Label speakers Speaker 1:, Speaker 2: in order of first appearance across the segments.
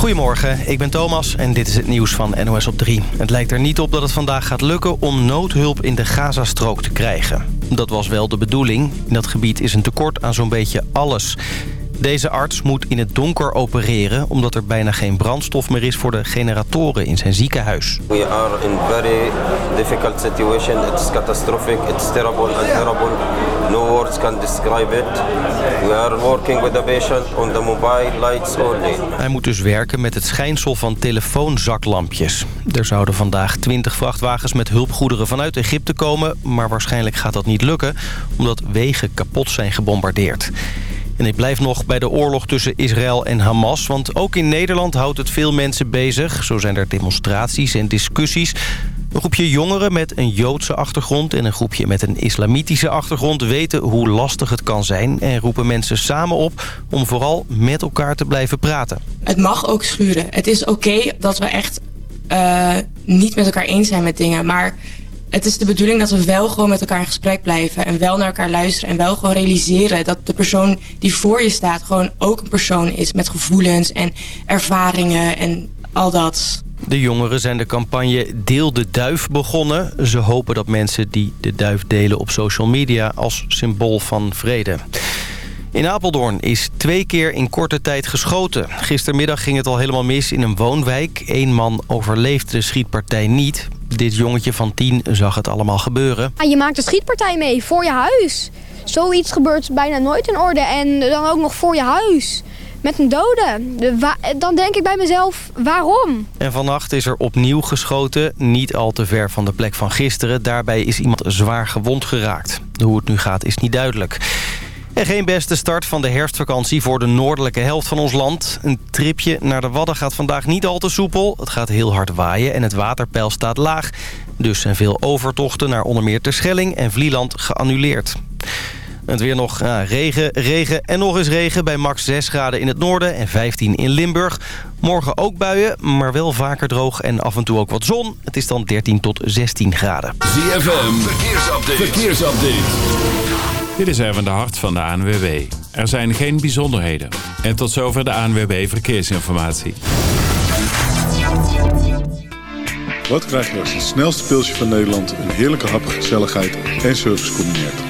Speaker 1: Goedemorgen, ik ben Thomas en dit is het nieuws van NOS op 3. Het lijkt er niet op dat het vandaag gaat lukken om noodhulp in de Gazastrook te krijgen. Dat was wel de bedoeling. In dat gebied is een tekort aan zo'n beetje alles. Deze arts moet in het donker opereren... omdat er bijna geen brandstof meer is voor de generatoren in zijn ziekenhuis.
Speaker 2: We are in very difficult situation. It's catastrophic. It's terrible and terrible. No words can describe it. We are working with the patient on the mobile lights only.
Speaker 1: Hij moet dus werken met het schijnsel van telefoonzaklampjes. Er zouden vandaag 20 vrachtwagens met hulpgoederen vanuit Egypte komen... maar waarschijnlijk gaat dat niet lukken... omdat wegen kapot zijn gebombardeerd. En ik blijf nog bij de oorlog tussen Israël en Hamas... want ook in Nederland houdt het veel mensen bezig. Zo zijn er demonstraties en discussies. Een groepje jongeren met een Joodse achtergrond... en een groepje met een islamitische achtergrond... weten hoe lastig het kan zijn... en roepen mensen samen op om vooral met elkaar te blijven praten.
Speaker 3: Het mag ook schuren. Het is oké dat we echt uh, niet met elkaar eens zijn met dingen... maar het is de bedoeling dat we wel gewoon met elkaar in gesprek blijven... en wel naar elkaar luisteren en wel gewoon realiseren... dat de persoon die voor je staat gewoon ook een persoon is... met gevoelens en ervaringen en al dat.
Speaker 1: De jongeren zijn de campagne Deel de Duif begonnen. Ze hopen dat mensen die de duif delen op social media... als symbool van vrede. In Apeldoorn is twee keer in korte tijd geschoten. Gistermiddag ging het al helemaal mis in een woonwijk. Eén man overleefde de schietpartij niet. Dit jongetje van tien zag het allemaal gebeuren.
Speaker 4: je maakt een schietpartij mee voor je huis. Zoiets gebeurt bijna nooit in orde. En dan ook nog voor je huis. Met een dode. Dan denk ik bij mezelf, waarom?
Speaker 1: En vannacht is er opnieuw geschoten. Niet al te ver van de plek van gisteren. Daarbij is iemand zwaar gewond geraakt. Hoe het nu gaat is niet duidelijk. En geen beste start van de herfstvakantie voor de noordelijke helft van ons land. Een tripje naar de Wadden gaat vandaag niet al te soepel. Het gaat heel hard waaien en het waterpeil staat laag. Dus zijn veel overtochten naar onder meer Terschelling en Vlieland geannuleerd. Het weer nog ja, regen, regen en nog eens regen bij max 6 graden in het noorden en 15 in Limburg. Morgen ook buien, maar wel vaker droog en af en toe ook wat zon. Het is dan 13 tot 16 graden.
Speaker 5: ZFM, verkeersupdate. verkeersupdate.
Speaker 6: Dit is even de hart van de ANWB. Er zijn geen bijzonderheden. En tot zover de ANWB Verkeersinformatie.
Speaker 7: Wat krijg je als het snelste pilsje van Nederland... een heerlijke hap, gezelligheid en service combineert?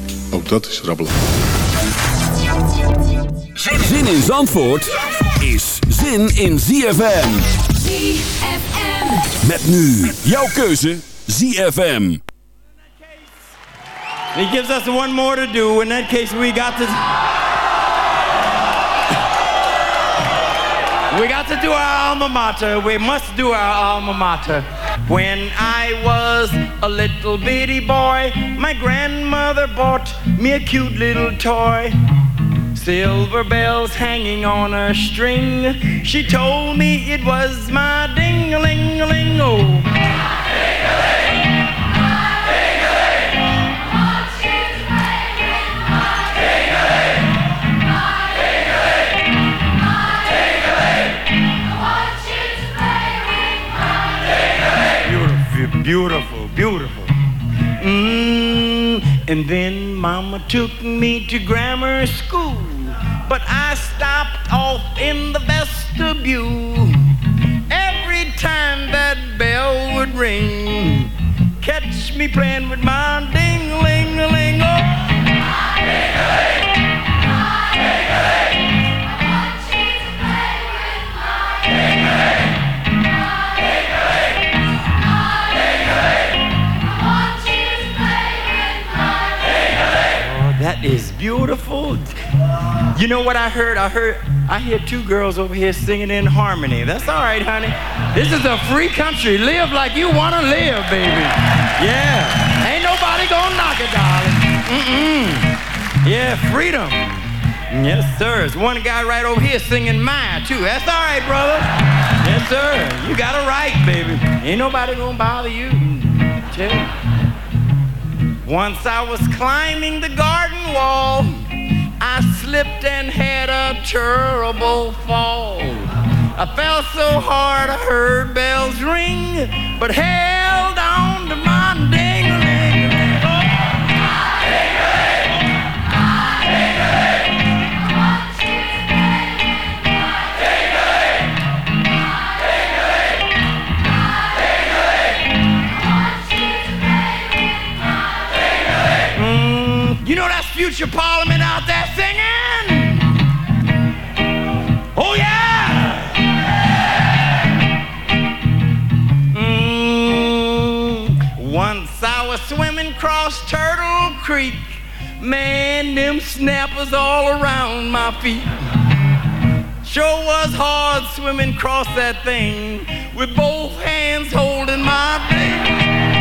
Speaker 7: Ook dat is rabbelen.
Speaker 5: Zin in Zandvoort is zin in ZFM.
Speaker 8: ZFM.
Speaker 5: Met nu jouw keuze ZFM.
Speaker 9: He gives us one more to do. In that case, we got to. We got to do our alma mater. We must do our alma mater. When I was a little bitty boy, my grandmother bought me a cute little toy. Silver bells hanging on a string. She told me it was my ding-a-ling-a-ling-oh. Beautiful, beautiful. Mm, and then Mama took me to grammar school, but I stopped off in the vestibule. Every time that bell would ring, catch me playing with my You know what I heard? I heard I hear two girls over here singing in harmony. That's all right, honey. This is a free country. Live like you want to live, baby. Yeah. Ain't nobody gonna knock it, darling. Mm-mm. Yeah, freedom. Yes, sir. There's one guy right over here singing mine, too. That's all right, brother. Yes, sir. You got a right, baby. Ain't nobody gonna bother you. You. Once I was climbing the garden wall. I slipped and had a terrible fall. I fell so hard I heard bells ring, but held on to my ding-a-ling. Mm, you know that's future Parliament out there singing. Oh yeah. Mm, once I was swimming across Turtle Creek. Man, them snappers all around my feet. Sure was hard swimming across that thing with both hands holding my bling.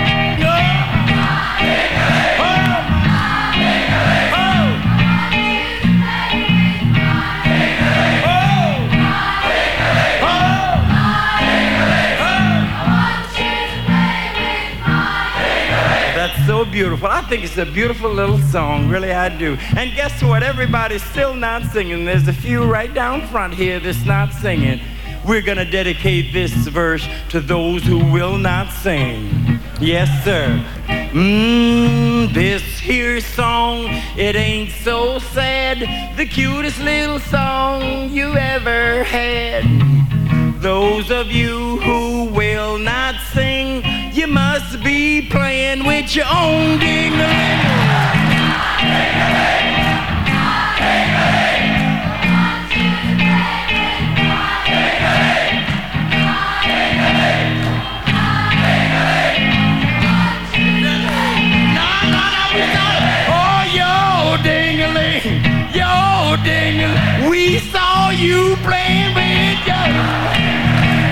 Speaker 9: Beautiful. I think it's a beautiful little song, really I do. And guess what? Everybody's still not singing. There's a few right down front here that's not singing. We're gonna dedicate this verse to those who will not sing. Yes, sir. Mmm, this here song, it ain't so sad. The cutest little song you ever had. Those of you who will not sing, you must be playing with your own ding Oh. We saw you playing with your...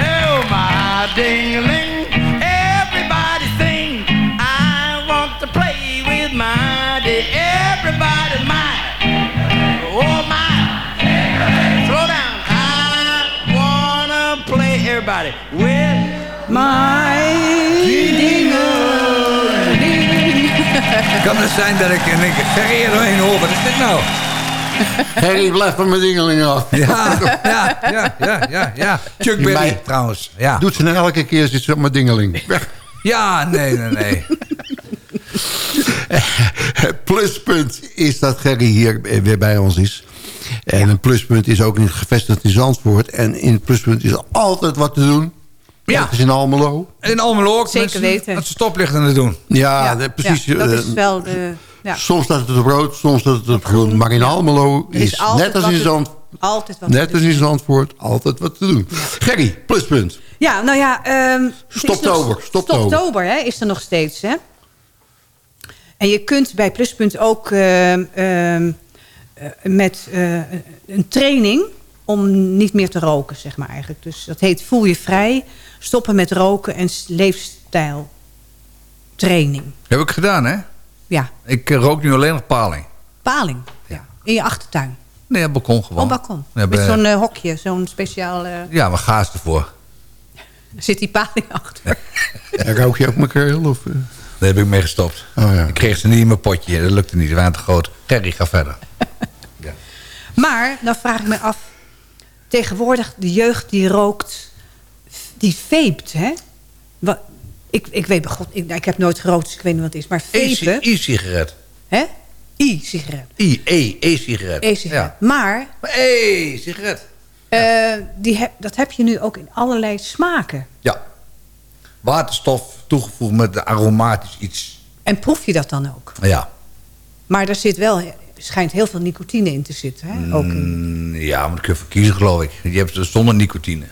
Speaker 9: Oh, my ding-a-ling. Everybody, with my.
Speaker 8: Kan het zijn dat ik en ik Gerry er doorheen hoor? Wat is dit nou?
Speaker 10: Gerry, blijf van mijn dingeling af.
Speaker 8: Ja, ja, ja, ja, ja, ja. Chuck Berry
Speaker 10: Mij-
Speaker 8: trouwens. Ja.
Speaker 10: Doet ze nou elke keer zit ze op mijn dingeling. Weg.
Speaker 8: ja, nee, nee, nee.
Speaker 10: Het pluspunt is dat Gerry hier weer bij ons is. En een pluspunt is ook niet gevestigd in Zandvoort. En in het pluspunt is er altijd wat te doen.
Speaker 8: Ja.
Speaker 10: Dat is in Almelo.
Speaker 8: In Almelo ook.
Speaker 11: Zeker
Speaker 8: mensen
Speaker 11: weten.
Speaker 8: Dat ze stoplichten aan het doen.
Speaker 10: Ja,
Speaker 11: Ja,
Speaker 10: de- precies.
Speaker 11: ja, dat is
Speaker 10: eh,
Speaker 11: wel de... Ja.
Speaker 10: Soms staat het op rood, soms staat het op groen. Maar in Almelo
Speaker 11: is
Speaker 10: net als
Speaker 11: wat
Speaker 10: in
Speaker 11: te-
Speaker 10: Zandvoort...
Speaker 11: Altijd wat
Speaker 10: Net
Speaker 11: te
Speaker 10: als in Zandvoort, altijd wat te doen. Gerry, pluspunt.
Speaker 11: Ja, nou ja... ehm, is
Speaker 10: Stoptober,
Speaker 11: nog-
Speaker 10: stoptober.
Speaker 11: Stoptober, hè, is er nog steeds, hè. En je kunt bij Pluspunt ook ehm, ehm, eh, met eh, een training om niet meer te roken, zeg maar eigenlijk. Dus dat heet Voel je vrij, stoppen met roken en s- leefstijl training.
Speaker 8: Heb ik gedaan, hè?
Speaker 11: Ja,
Speaker 8: Ik eh, rook nu alleen nog paling.
Speaker 11: paling. Ja. In je achtertuin.
Speaker 8: Nee, op balkon gewoon.
Speaker 11: Op balkon. Met zo'n eh, hokje, zo'n speciaal... eh,
Speaker 8: Ja, maar gaas ervoor.
Speaker 11: zit die paling achter.
Speaker 10: Ja, rook je ook mijn keel? Of, eh?
Speaker 8: Daar heb ik mee gestopt.
Speaker 10: Oh, ja.
Speaker 8: Ik kreeg ze niet in mijn potje. Dat lukte niet. Ze waren te groot. Gerry, ga verder.
Speaker 11: Maar dan vraag ik me af... tegenwoordig de jeugd die rookt... die veept, hè? Wat, ik, ik weet bij god, ik, nou, ik heb nooit gerookt, dus ik weet niet wat het is. Maar vepen,
Speaker 8: E-sigaret.
Speaker 11: hè? I-sigaret.
Speaker 8: I, E, E-sigaret.
Speaker 11: E-sigaret.
Speaker 8: Ja.
Speaker 11: Maar
Speaker 8: E-sigaret.
Speaker 11: eh, die heb, dat heb je nu ook in allerlei smaken.
Speaker 8: Ja. Waterstof toegevoegd met aromatisch iets.
Speaker 11: En proef je dat dan ook?
Speaker 8: Ja.
Speaker 11: Maar daar zit wel, schijnt heel veel nicotine in te zitten. Hè? Ook in,
Speaker 8: Mm, ja, maar dat kun je voor kiezen, geloof ik. Je hebt ze zonder nicotine.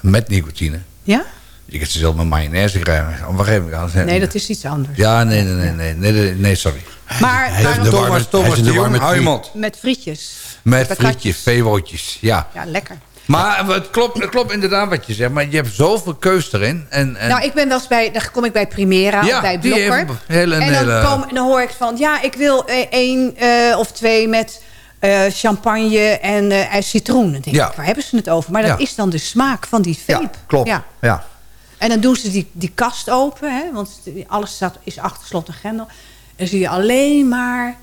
Speaker 8: Met nicotine.
Speaker 11: ja?
Speaker 8: Je kunt ze zelf met mayonaise krijgen. Op een gegeven moment.
Speaker 11: Nee, dat is iets anders.
Speaker 8: Ja, nee, nee, nee, nee, nee, nee, nee, sorry.
Speaker 11: Maar
Speaker 10: Hij is
Speaker 11: waarom-
Speaker 10: de
Speaker 8: Thomas,
Speaker 10: warme-
Speaker 8: Thomas
Speaker 10: hij is
Speaker 8: de
Speaker 10: de
Speaker 8: Jong, mond.
Speaker 11: Met frietjes.
Speaker 8: Met frietjes, veewootjes, ja.
Speaker 11: Ja, lekker.
Speaker 8: Maar het klopt, het klopt inderdaad wat je zegt. Maar je hebt zoveel keus erin. En, en
Speaker 11: Nou, ik ben wel eens bij, dan kom ik bij Primera
Speaker 8: Ja,
Speaker 11: of bij
Speaker 8: die
Speaker 11: Blokker.
Speaker 8: hebben hele-
Speaker 11: en dan,
Speaker 8: hele-
Speaker 11: kom, dan hoor ik van, ja, ik wil eh, één eh, of twee met eh, champagne en eh citroen. Dan denk
Speaker 8: Ja.
Speaker 11: ik, waar hebben ze het over? Maar dat
Speaker 8: Ja.
Speaker 11: is dan de smaak van die vape.
Speaker 8: Ja, klopt.
Speaker 11: Ja.
Speaker 8: Ja.
Speaker 11: En dan doen ze die, die kast open, hè, want alles staat, is achter slot en grendel. En zie je alleen maar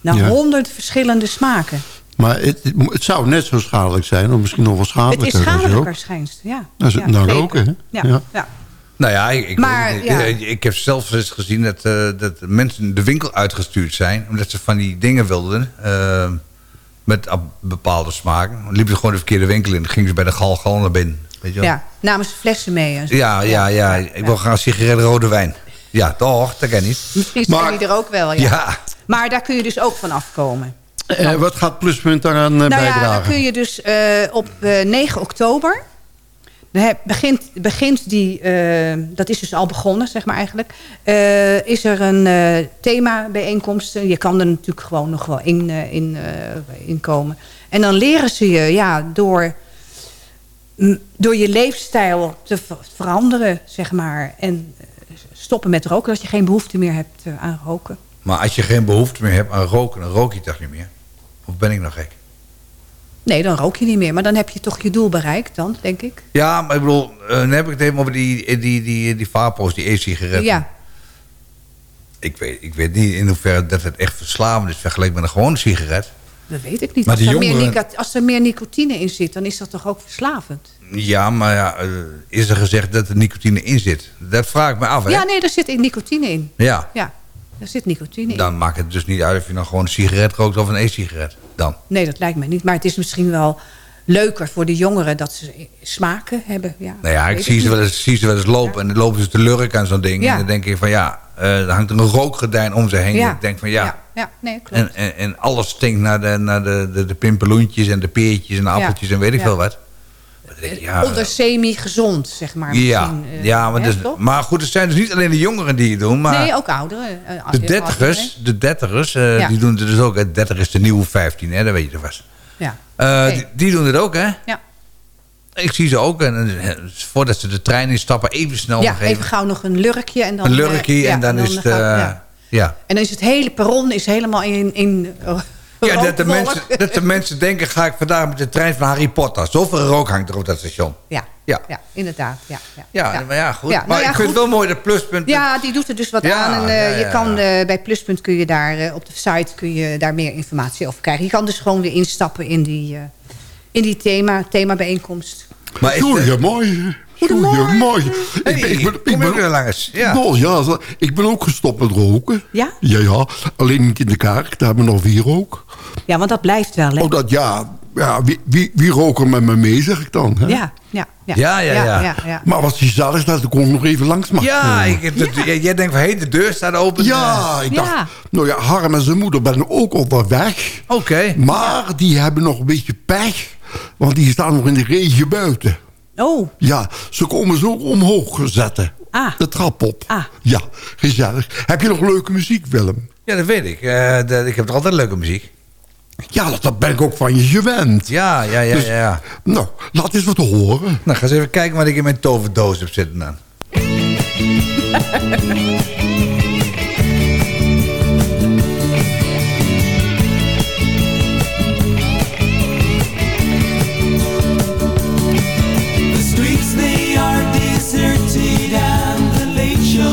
Speaker 11: nou,
Speaker 10: Ja.
Speaker 11: honderd verschillende smaken.
Speaker 10: Maar het, het, het zou net zo schadelijk zijn, of misschien nog wel
Speaker 11: Het
Speaker 10: schadelijker.
Speaker 11: is
Speaker 10: als je
Speaker 11: schadelijker, schijnst. Ja.
Speaker 10: Is het
Speaker 11: ja,
Speaker 10: nou roken, hè?
Speaker 11: Ja.
Speaker 10: Ja.
Speaker 11: Ja.
Speaker 8: Nou ja, ik, ik,
Speaker 11: Maar,
Speaker 8: weet niet.
Speaker 11: ja.
Speaker 8: Eh, ik heb zelf eens gezien dat, eh, dat mensen de winkel uitgestuurd zijn... omdat ze van die dingen wilden eh, met bepaalde smaken. Dan liepen ze gewoon de verkeerde winkel in. Dan gingen ze bij de gal gal naar binnen. Weet je wel?
Speaker 11: Ja, namen ze flessen mee. En zo.
Speaker 8: Ja, ja, ja, Ik wil graag sigaretten rode wijn. Ja, toch? Dat kan niet.
Speaker 11: Misschien zijn die er ook wel, ja.
Speaker 8: Ja.
Speaker 11: Maar daar kun je dus ook van afkomen.
Speaker 10: Eh, wat gaat Pluspunt daaraan eh,
Speaker 11: nou ja,
Speaker 10: bijdragen?
Speaker 11: dan kun je dus eh, op eh, 9 oktober... begint, begint die, dat is dus al begonnen, zeg maar eigenlijk... is er een eh thema bijeenkomst. Je kan er natuurlijk gewoon nog wel in, in, in komen. En dan leren ze je ja, door, m, door je leefstijl te ver- veranderen, zeg maar. En stoppen met roken, dat je geen behoefte meer hebt aan roken.
Speaker 8: Maar als je geen behoefte meer hebt aan roken... dan rook je toch niet meer? Of ben ik nog gek?
Speaker 11: Nee, dan rook je niet meer. Maar dan heb je toch je doel bereikt dan, denk ik.
Speaker 8: Ja, maar ik bedoel... eh, dan heb ik het even over die, die, die, die, die vapo's, die e-sigaretten.
Speaker 11: Ja,
Speaker 8: Ik weet, ik weet niet in hoeverre dat het echt verslavend is... vergeleken met een gewone sigaret.
Speaker 11: dat weet ik niet.
Speaker 8: Maar
Speaker 11: Als, er meer
Speaker 8: jongeren-
Speaker 11: als er meer nicotine in zit, dan is dat toch ook verslavend?
Speaker 8: Ja, maar ja, eh, is er gezegd dat er nicotine in zit? Dat vraag ik me af, hè?
Speaker 11: Ja, nee, daar zit nicotine in.
Speaker 8: Ja,
Speaker 11: Ja, daar zit nicotine in.
Speaker 8: dan maakt het dus niet uit of je nou gewoon een sigaret rookt of een e-sigaret. Dan.
Speaker 11: Nee, dat lijkt mij niet. Maar het is misschien wel leuker voor de jongeren dat ze smaken hebben. Ja,
Speaker 8: Nou ja, ik zie ze, wel eens, zie ze wel eens lopen en dan lopen ze te lurken aan zo'n ding.
Speaker 11: Ja.
Speaker 8: En dan denk je van ja, eh er hangt een rookgordijn om ze heen.
Speaker 11: Ja.
Speaker 8: En ik denk van ja,
Speaker 11: Ja, ja nee, klopt.
Speaker 8: en, en, en alles stinkt naar de, naar de, de, de pimpeloentjes en de peertjes en de appeltjes en weet ik veel wat. Ja,
Speaker 11: Onder semi-gezond, zeg maar.
Speaker 8: ja,
Speaker 11: eh,
Speaker 8: ja maar,
Speaker 11: hè,
Speaker 8: dus, maar goed, het zijn dus niet alleen de jongeren die het doen, maar
Speaker 11: nee, ook ouderen. eh,
Speaker 8: de dertigers, de dertigers eh,
Speaker 11: Ja.
Speaker 8: die doen het dus ook. hè. 30 is de nieuwe 15, hè, dat weet je er vast.
Speaker 11: Ja.
Speaker 8: Die, die doen het ook, hè?
Speaker 11: Ja.
Speaker 8: Ik zie ze ook. En, voordat ze de trein instappen, even snel
Speaker 11: ja,
Speaker 8: even
Speaker 11: gauw nog een lurkje. En dan,
Speaker 8: een lurkje en dan is het...
Speaker 11: gauw- ja. En dan is het hele perron is helemaal in, in eh,
Speaker 8: Ja, dat de, mensen, dat de mensen denken, ga ik vandaag met de trein van Harry Potter. Zoveel rook hangt er op dat station.
Speaker 11: Ja,
Speaker 8: Ja.
Speaker 11: ja inderdaad. Ja, ja,
Speaker 8: Ja, maar ja, goed. Maar
Speaker 11: nou
Speaker 8: ik vind het wel mooi, dat pluspunt.
Speaker 11: Ja, die doet er dus wat aan. En, eh, je kan, eh, bij Pluspunt kun je daar eh, op de site kun je daar meer informatie over krijgen. Je kan dus gewoon weer instappen in die, in die thema, themabijeenkomst.
Speaker 8: Maar is de-
Speaker 10: Goedemorgen. Goedemorgen.
Speaker 8: Hey,
Speaker 10: Ik ben, ik ben, ik
Speaker 8: weer langs? Ja.
Speaker 10: Nou, ik ben ook gestopt met roken.
Speaker 11: Ja?
Speaker 10: Ja, ja. Alleen niet in de kaart. Daar hebben we nog vier rook.
Speaker 11: Ja, want dat blijft wel, hè?
Speaker 10: Oh, dat ja. ja wie, wie, wie roken met me mee, zeg ik dan. Hè?
Speaker 11: Ja, ja, ja.
Speaker 8: Ja, ja, ja.
Speaker 11: ja, ja.
Speaker 10: Maar wat gezellig dat ik ook nog even langs mag
Speaker 8: Ja, ik, dat- jij- jij denkt van, hé, de deur staat open.
Speaker 10: Ja, ik dacht,
Speaker 11: Ja.
Speaker 10: nou ja, Harm en zijn moeder ben ook onderweg.
Speaker 8: Oké.
Speaker 10: Maar die hebben nog een beetje pech. Want die staan nog in de regen buiten.
Speaker 11: Oh,
Speaker 10: Ja, ze komen zo omhoog zetten.
Speaker 11: Ah.
Speaker 10: De trap op.
Speaker 11: Ah.
Speaker 10: Ja, gezellig. Heb je nog leuke muziek, Willem?
Speaker 8: Ja, dat weet ik. Eh, dat- ik heb er altijd leuke muziek.
Speaker 10: Ja, dat, dat ben ik ook van je gewend.
Speaker 8: Ja, ja, ja,
Speaker 10: Dus-
Speaker 8: ja. ja.
Speaker 10: Nou, laat eens wat horen.
Speaker 8: Nou, ga eens even kijken wat ik in mijn toverdoos heb zitten dan.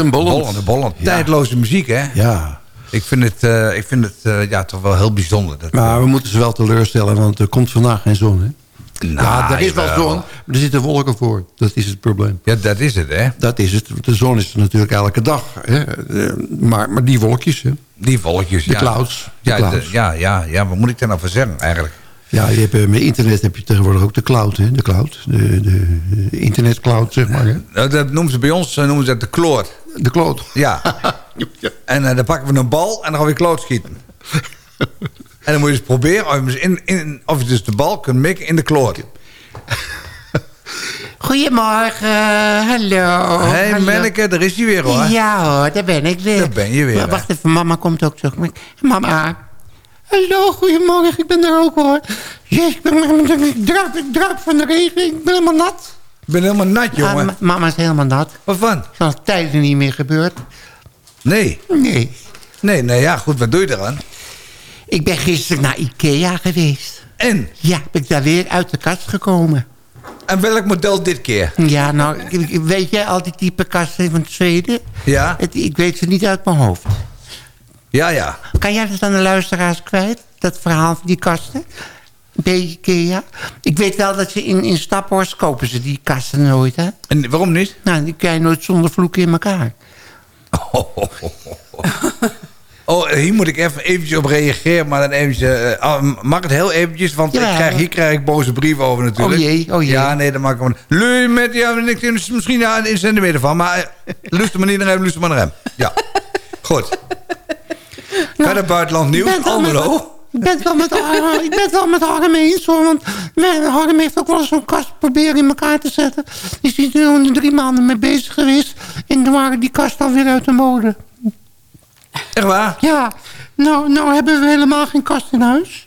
Speaker 10: En bollend. Ja.
Speaker 8: Tijdloze muziek, hè?
Speaker 10: Ja.
Speaker 8: Ik vind het, eh, ik vind het eh, ja, toch wel heel bijzonder. Dat,
Speaker 10: Maar we moeten ze wel teleurstellen, want er komt vandaag geen zon, hè?
Speaker 8: Nou,
Speaker 10: ja, er is wel zon, maar er zitten wolken voor. Dat is het probleem.
Speaker 8: Ja, dat is het, hè?
Speaker 10: Dat is het. De zon is er natuurlijk elke dag. Hè? Eh, Maar, maar die wolkjes, hè?
Speaker 8: Die wolkjes,
Speaker 10: De
Speaker 8: ja.
Speaker 10: clouds. De
Speaker 8: Ja,
Speaker 10: clouds.
Speaker 8: de- ja, ja, ja, wat moet ik daar nou voor zeggen, eigenlijk?
Speaker 10: Ja, je hebt, eh, met internet heb je tegenwoordig ook de cloud, hè? De cloud. De, de, de internetcloud, zeg maar. Hè?
Speaker 8: Nou, dat noemen ze bij ons eh, noemen ze dat de kloor.
Speaker 10: De kloot.
Speaker 8: Ja. En eh, dan pakken we een bal en dan gaan we kloot schieten. en dan moet je eens proberen of je, dus in, in, of je dus de bal kunt mikken in de kloot.
Speaker 12: Goedemorgen, hallo.
Speaker 8: Hé,
Speaker 12: hallo.
Speaker 8: Menneke, daar is hij weer, hoor.
Speaker 12: Ja hoor, daar ben ik weer.
Speaker 8: Daar ben je weer,
Speaker 12: wacht even, mama komt ook terug. Mama.
Speaker 10: Hallo, goedemorgen. Ik ben er ook, hoor. Yes, ik, ben, ik, druip, ik druip van de regen. Ik ben helemaal nat.
Speaker 8: Ik ben helemaal nat,
Speaker 12: Ah,
Speaker 8: jongen.
Speaker 12: ma- mama is helemaal nat.
Speaker 8: Wat van?
Speaker 12: Dat is tijden niet meer gebeurd.
Speaker 8: Nee.
Speaker 12: Nee.
Speaker 8: Nee, nee, ja, goed, wat doe je eraan?
Speaker 12: Ik ben gisteren naar Ikea geweest.
Speaker 8: En?
Speaker 12: Ja, ben ik daar weer uit de kast gekomen.
Speaker 8: En welk model dit keer?
Speaker 12: Ja, nou, weet jij al die type kasten van Zweden?
Speaker 8: Ja?
Speaker 12: Het, ik weet ze niet uit mijn hoofd.
Speaker 8: Ja, ja.
Speaker 12: Kan jij dat aan de luisteraars kwijt? Dat verhaal van die kasten? Bij Ikea? Ik weet wel dat ze in, in Staphorst kopen ze die kasten nooit, hè?
Speaker 8: En waarom niet?
Speaker 12: Nou, die krijg je nooit zonder vloeken in elkaar.
Speaker 8: Oh, hier moet ik even eventjes op reageren, maar dan eventjes... eh, ah, mag het heel eventjes, want ik
Speaker 12: Ja.
Speaker 8: krijg, hier krijg ik boze brieven over natuurlijk.
Speaker 12: Oh jee, oh jee.
Speaker 8: Ja, nee, dat mag ik gewoon... Lui met, ja, misschien ja, een centimeter van, maar uh, luister maar niet naar hem, luister maar naar hem. Ja, goed. Verder buitenland nieuws, Almelo.
Speaker 12: Ik ben het wel met Harm, ik ben wel met Harm eens hoor. Want we- Harm heeft ook wel eens zo'n kast proberen in elkaar te zetten. Die is er drie maanden mee bezig geweest. En toen waren die kast alweer uit de mode.
Speaker 8: Echt waar?
Speaker 12: Ja, nou, nou hebben we helemaal geen kast in huis.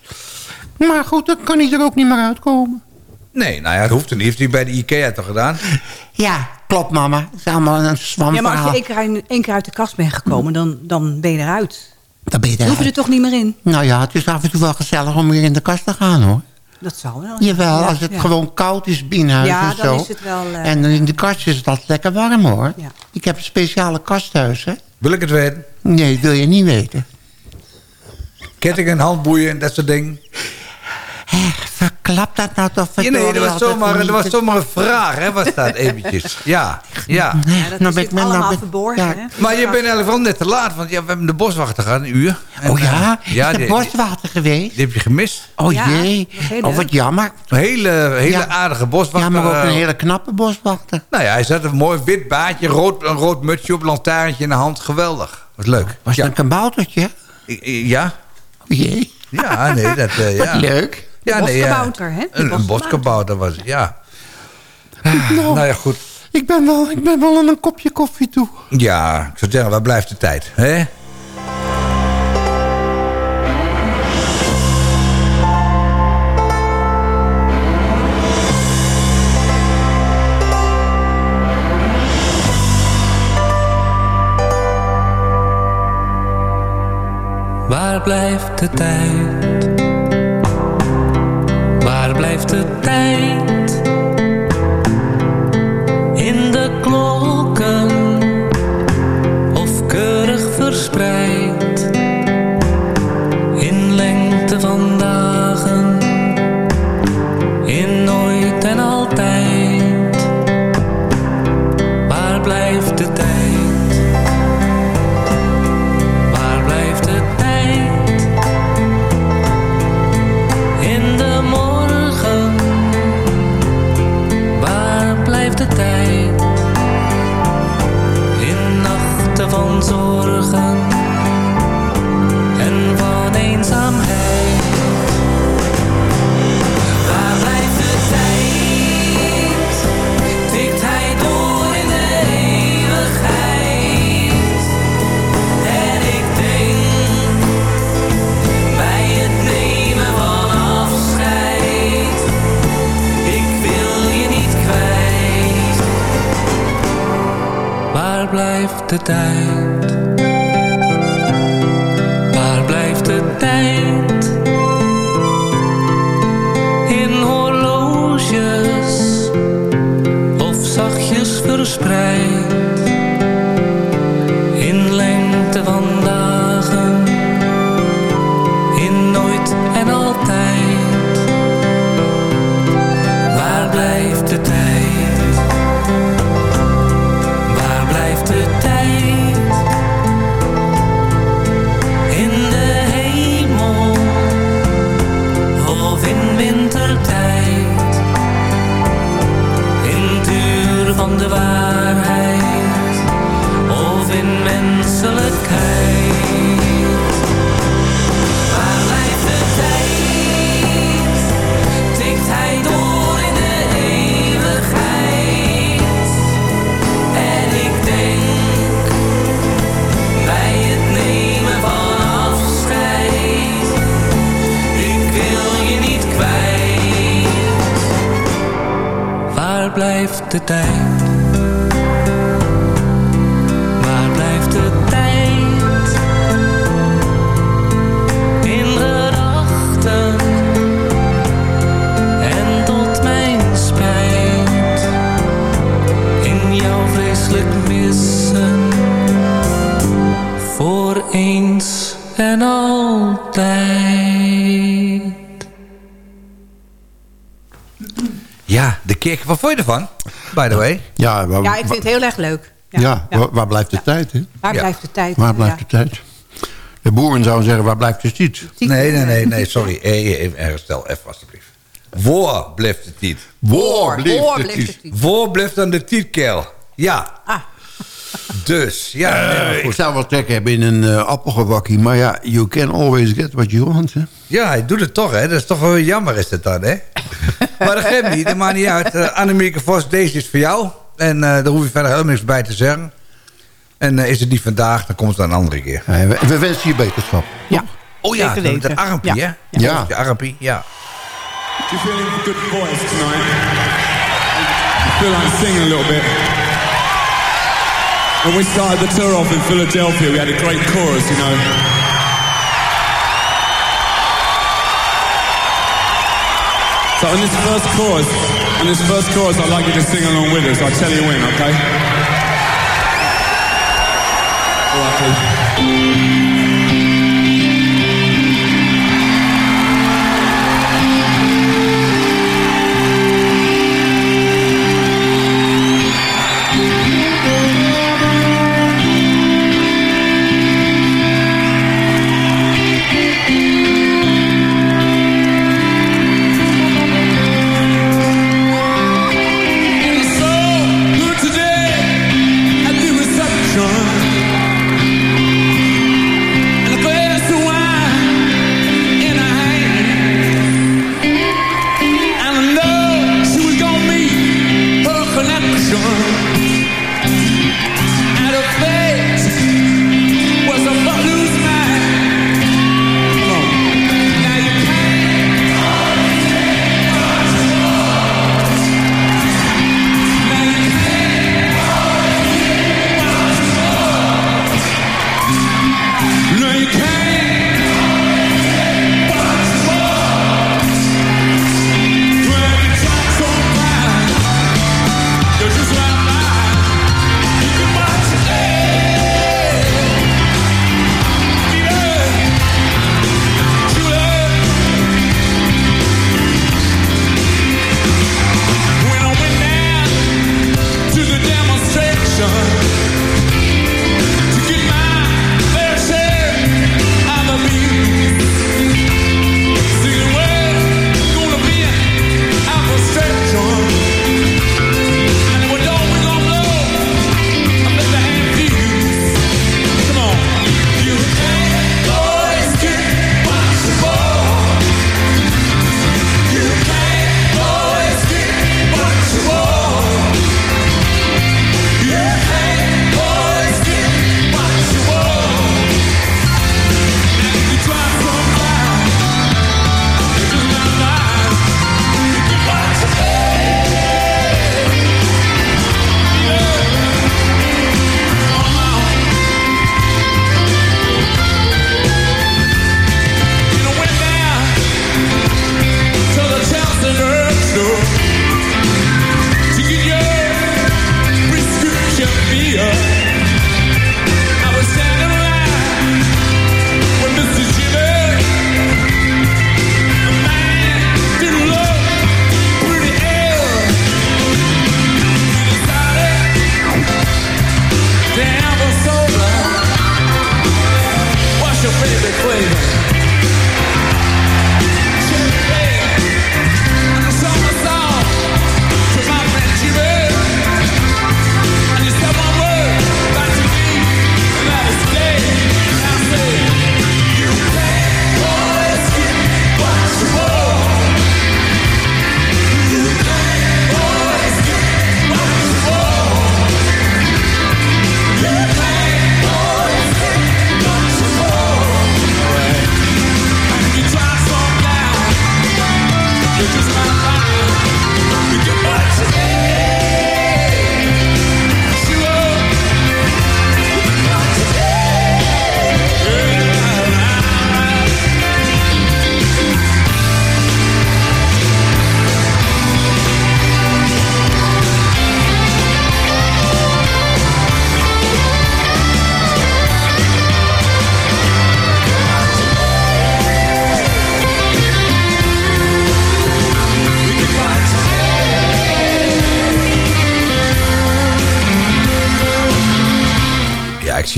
Speaker 12: Maar goed, dan kan hij er ook niet meer uitkomen.
Speaker 8: Nee, nou ja, dat hoeft er niet. Heeft hij bij de IKEA toch gedaan?
Speaker 12: Ja, klopt mama. Het is allemaal een zwam
Speaker 11: Ja, maar als je één keer, één keer uit de kast bent gekomen, dan, dan ben je eruit.
Speaker 12: Dan ben je
Speaker 11: Dan hoef je er toch niet meer in.
Speaker 12: Nou ja, het is af en toe wel gezellig om weer in de kast te gaan hoor.
Speaker 11: Dat zal wel.
Speaker 12: Jawel,
Speaker 11: Ja,
Speaker 12: als het
Speaker 11: ja.
Speaker 12: gewoon koud is binnen huis
Speaker 11: Ja,
Speaker 12: en
Speaker 11: dan
Speaker 12: zo.
Speaker 11: is het wel, eh,
Speaker 12: En in de kast is het altijd lekker warm hoor.
Speaker 11: Ja.
Speaker 12: Ik heb een speciale kast thuis hè.
Speaker 8: Wil ik het weten?
Speaker 12: Nee, dat wil je niet weten.
Speaker 8: Kettingen, handboeien en dat soort dingen.
Speaker 12: Hé, verklap dat nou toch?
Speaker 8: Ja, nee, dat was, zomaar, dat was zomaar een vraag, hè, was dat eventjes. Ja, ja.
Speaker 12: Nee,
Speaker 11: Ja, dat
Speaker 12: nou
Speaker 11: is
Speaker 12: nou
Speaker 11: allemaal
Speaker 12: ben-
Speaker 11: verborgen.
Speaker 12: ja.
Speaker 11: hè?
Speaker 8: Maar je bent eigenlijk wel net te laat, want ja, we hebben de boswachter gehad, een uur. En,
Speaker 12: Oh ja?
Speaker 8: eh, ja
Speaker 12: is de
Speaker 8: die,
Speaker 12: borstwater geweest?
Speaker 8: die heb je gemist.
Speaker 12: Oh jee. Oh, wat jammer.
Speaker 8: Een hele, hele
Speaker 12: Ja.
Speaker 8: aardige boswachter.
Speaker 12: Ja, maar ook een
Speaker 8: eh,
Speaker 12: hele knappe boswachter.
Speaker 8: Nou ja, hij zat een mooi wit baardje, rood, een rood mutsje op, lantaarntje in de hand. Geweldig. Wat leuk.
Speaker 12: Was
Speaker 8: ja.
Speaker 12: dat een kaboutertje?
Speaker 8: Ja?
Speaker 12: Oh jee.
Speaker 8: Ja, nee, dat... eh,
Speaker 12: Wat
Speaker 8: ja.
Speaker 12: leuk.
Speaker 8: Ja, nee.
Speaker 11: Boskabouter, hè?
Speaker 8: Een, een
Speaker 11: boskabouter.
Speaker 8: was het, ja.
Speaker 12: Nou,
Speaker 8: Nou ja, goed.
Speaker 12: ik ben, wel, ik ben wel aan een kopje koffie toe.
Speaker 8: Ja, ik zou zeggen, waar blijft de tijd, hè?
Speaker 13: Waar blijft de tijd? Blijft de? De.
Speaker 8: Wat vond je ervan? By the way.
Speaker 10: Ja, waar,
Speaker 11: Ja, ik vind het heel erg leuk.
Speaker 10: ja, Waar, waar blijft de tijd, hè?
Speaker 11: Waar blijft de tijd?
Speaker 10: Waar blijft de tijd? De boeren zouden zeggen, waar blijft de tijd?
Speaker 8: Nee, nee, nee, nee, sorry. Hey, even, herstel even alsjeblieft. Waar blijft het niet?
Speaker 10: Waar blijft het niet?
Speaker 8: Waar blijft dan de tietkel? Ja.
Speaker 11: Ah.
Speaker 8: Dus, ja. nee,
Speaker 10: Eh, ik zou wel trek hebben in een uh, appelgebakkie. Maar ja, you can always get what you want. Hè?
Speaker 8: Ja, hij doet het toch, hè? Dat is toch wel jammer, is het dan, hè? maar dat geeft niet, dat maakt niet uit. Uh, Annemieke Vos, deze is voor jou. En uh, daar hoef je verder helemaal niks bij te zeggen. En uh, is het niet vandaag, dan komt het dan een andere keer.
Speaker 10: Ja, we, we, wensen je beterschap.
Speaker 11: Ja.
Speaker 8: Oh ja, de armpie,
Speaker 11: Ja.
Speaker 8: hè?
Speaker 10: Ja.
Speaker 8: De armpie, ja.
Speaker 14: Do you feel in a good voice tonight? I feel like singing a little bit. When we started the tour off in Philadelphia, we had a great chorus, you know. So on this first chorus, on this first chorus, I'd like you to sing along with us. I'll tell you when, okay? All right, please.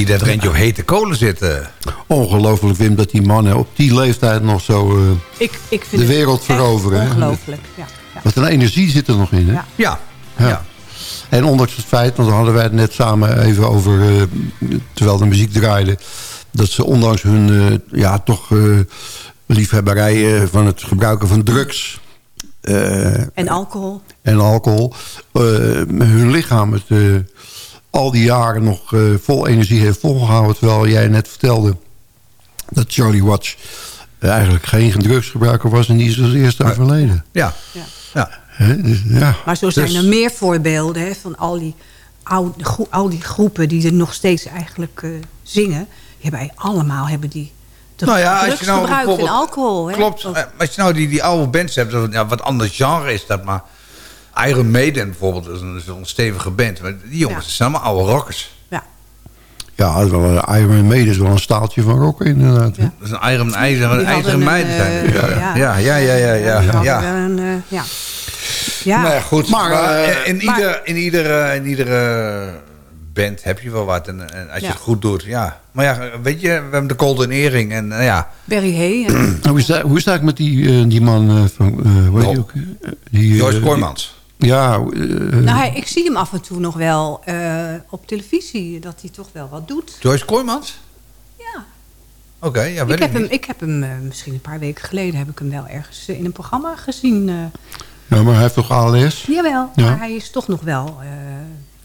Speaker 8: Dat eentje op hete kolen zitten.
Speaker 10: Ongelooflijk, Wim, dat die mannen op die leeftijd nog zo eh,
Speaker 11: Ik, ik vind
Speaker 10: de wereld veroveren.
Speaker 11: Ongelooflijk, ja. ja.
Speaker 10: Wat een energie zit er nog in, hè?
Speaker 11: Ja.
Speaker 8: Ja.
Speaker 10: Ja. En ondanks het feit, want daar hadden wij het net samen even over... eh, terwijl de muziek draaide... dat ze ondanks hun eh, ja, toch eh, liefhebberij eh, van het gebruiken van drugs... eh,
Speaker 11: En alcohol.
Speaker 10: en alcohol... eh, hun lichaam het eh, al die jaren nog eh, vol energie heeft volgehouden... terwijl jij net vertelde dat Charlie Watts eh, eigenlijk geen drugsgebruiker was... en die is als eerste overleden.
Speaker 8: Ja. ja.
Speaker 10: Hè, dus, ja.
Speaker 11: Maar zo zijn
Speaker 10: Dus-
Speaker 11: er meer voorbeelden hè, van al die, oude, gro- al die groepen die er nog steeds eigenlijk eh, zingen. Die hebben allemaal hebben die
Speaker 8: Nou ja, als je nou
Speaker 11: en
Speaker 8: bijvoorbeeld-
Speaker 11: alcohol. Hè?
Speaker 8: Klopt. Als je nou die, die oude bands hebt, dat- ja, wat ander genre is dat, maar... Iron Maiden bijvoorbeeld, is een, is een stevige band. Maar die jongens
Speaker 11: Ja.
Speaker 8: zijn allemaal oude rockers.
Speaker 10: Ja, het is wel een Iron Maiden is wel een staaltje van rock inderdaad.
Speaker 8: Dat is een Iron, ijzer, een ijzeren zijn.
Speaker 11: eh,
Speaker 8: Ja,
Speaker 11: ja.
Speaker 8: ja, ja, ja, ja. Ja, ja.
Speaker 11: eh, ja. Ja.
Speaker 8: Nou ja, goed.
Speaker 10: Maar,
Speaker 8: Maar,
Speaker 10: eh,
Speaker 8: in,
Speaker 11: maar-
Speaker 8: ieder, in, iedere, in iedere band heb je wel wat. En, en als je
Speaker 11: Ja.
Speaker 8: het goed doet, ja. Maar ja, weet je, we hebben de Golden Earring. En ja,
Speaker 11: Barry Hay. en-
Speaker 10: Hoe is, dat, hoe is met die, die man van... eh hoe heet die ook? Die,
Speaker 8: Joyce
Speaker 10: die-
Speaker 8: Kooijmans.
Speaker 10: Ja, eh,
Speaker 11: nou, hij, ik zie hem af en toe nog wel eh, op televisie. Dat hij toch wel wat doet.
Speaker 8: Joyce Kooijmans?
Speaker 11: Ja.
Speaker 8: Oké, ja, weet
Speaker 11: ik,
Speaker 8: ik,
Speaker 11: heb hem, ik heb hem eh, misschien een paar weken geleden... heb ik hem wel ergens in een programma gezien. eh.
Speaker 10: ja, maar hij heeft toch ALS?
Speaker 11: Jawel,
Speaker 10: Ja.
Speaker 11: maar hij is toch nog wel eh,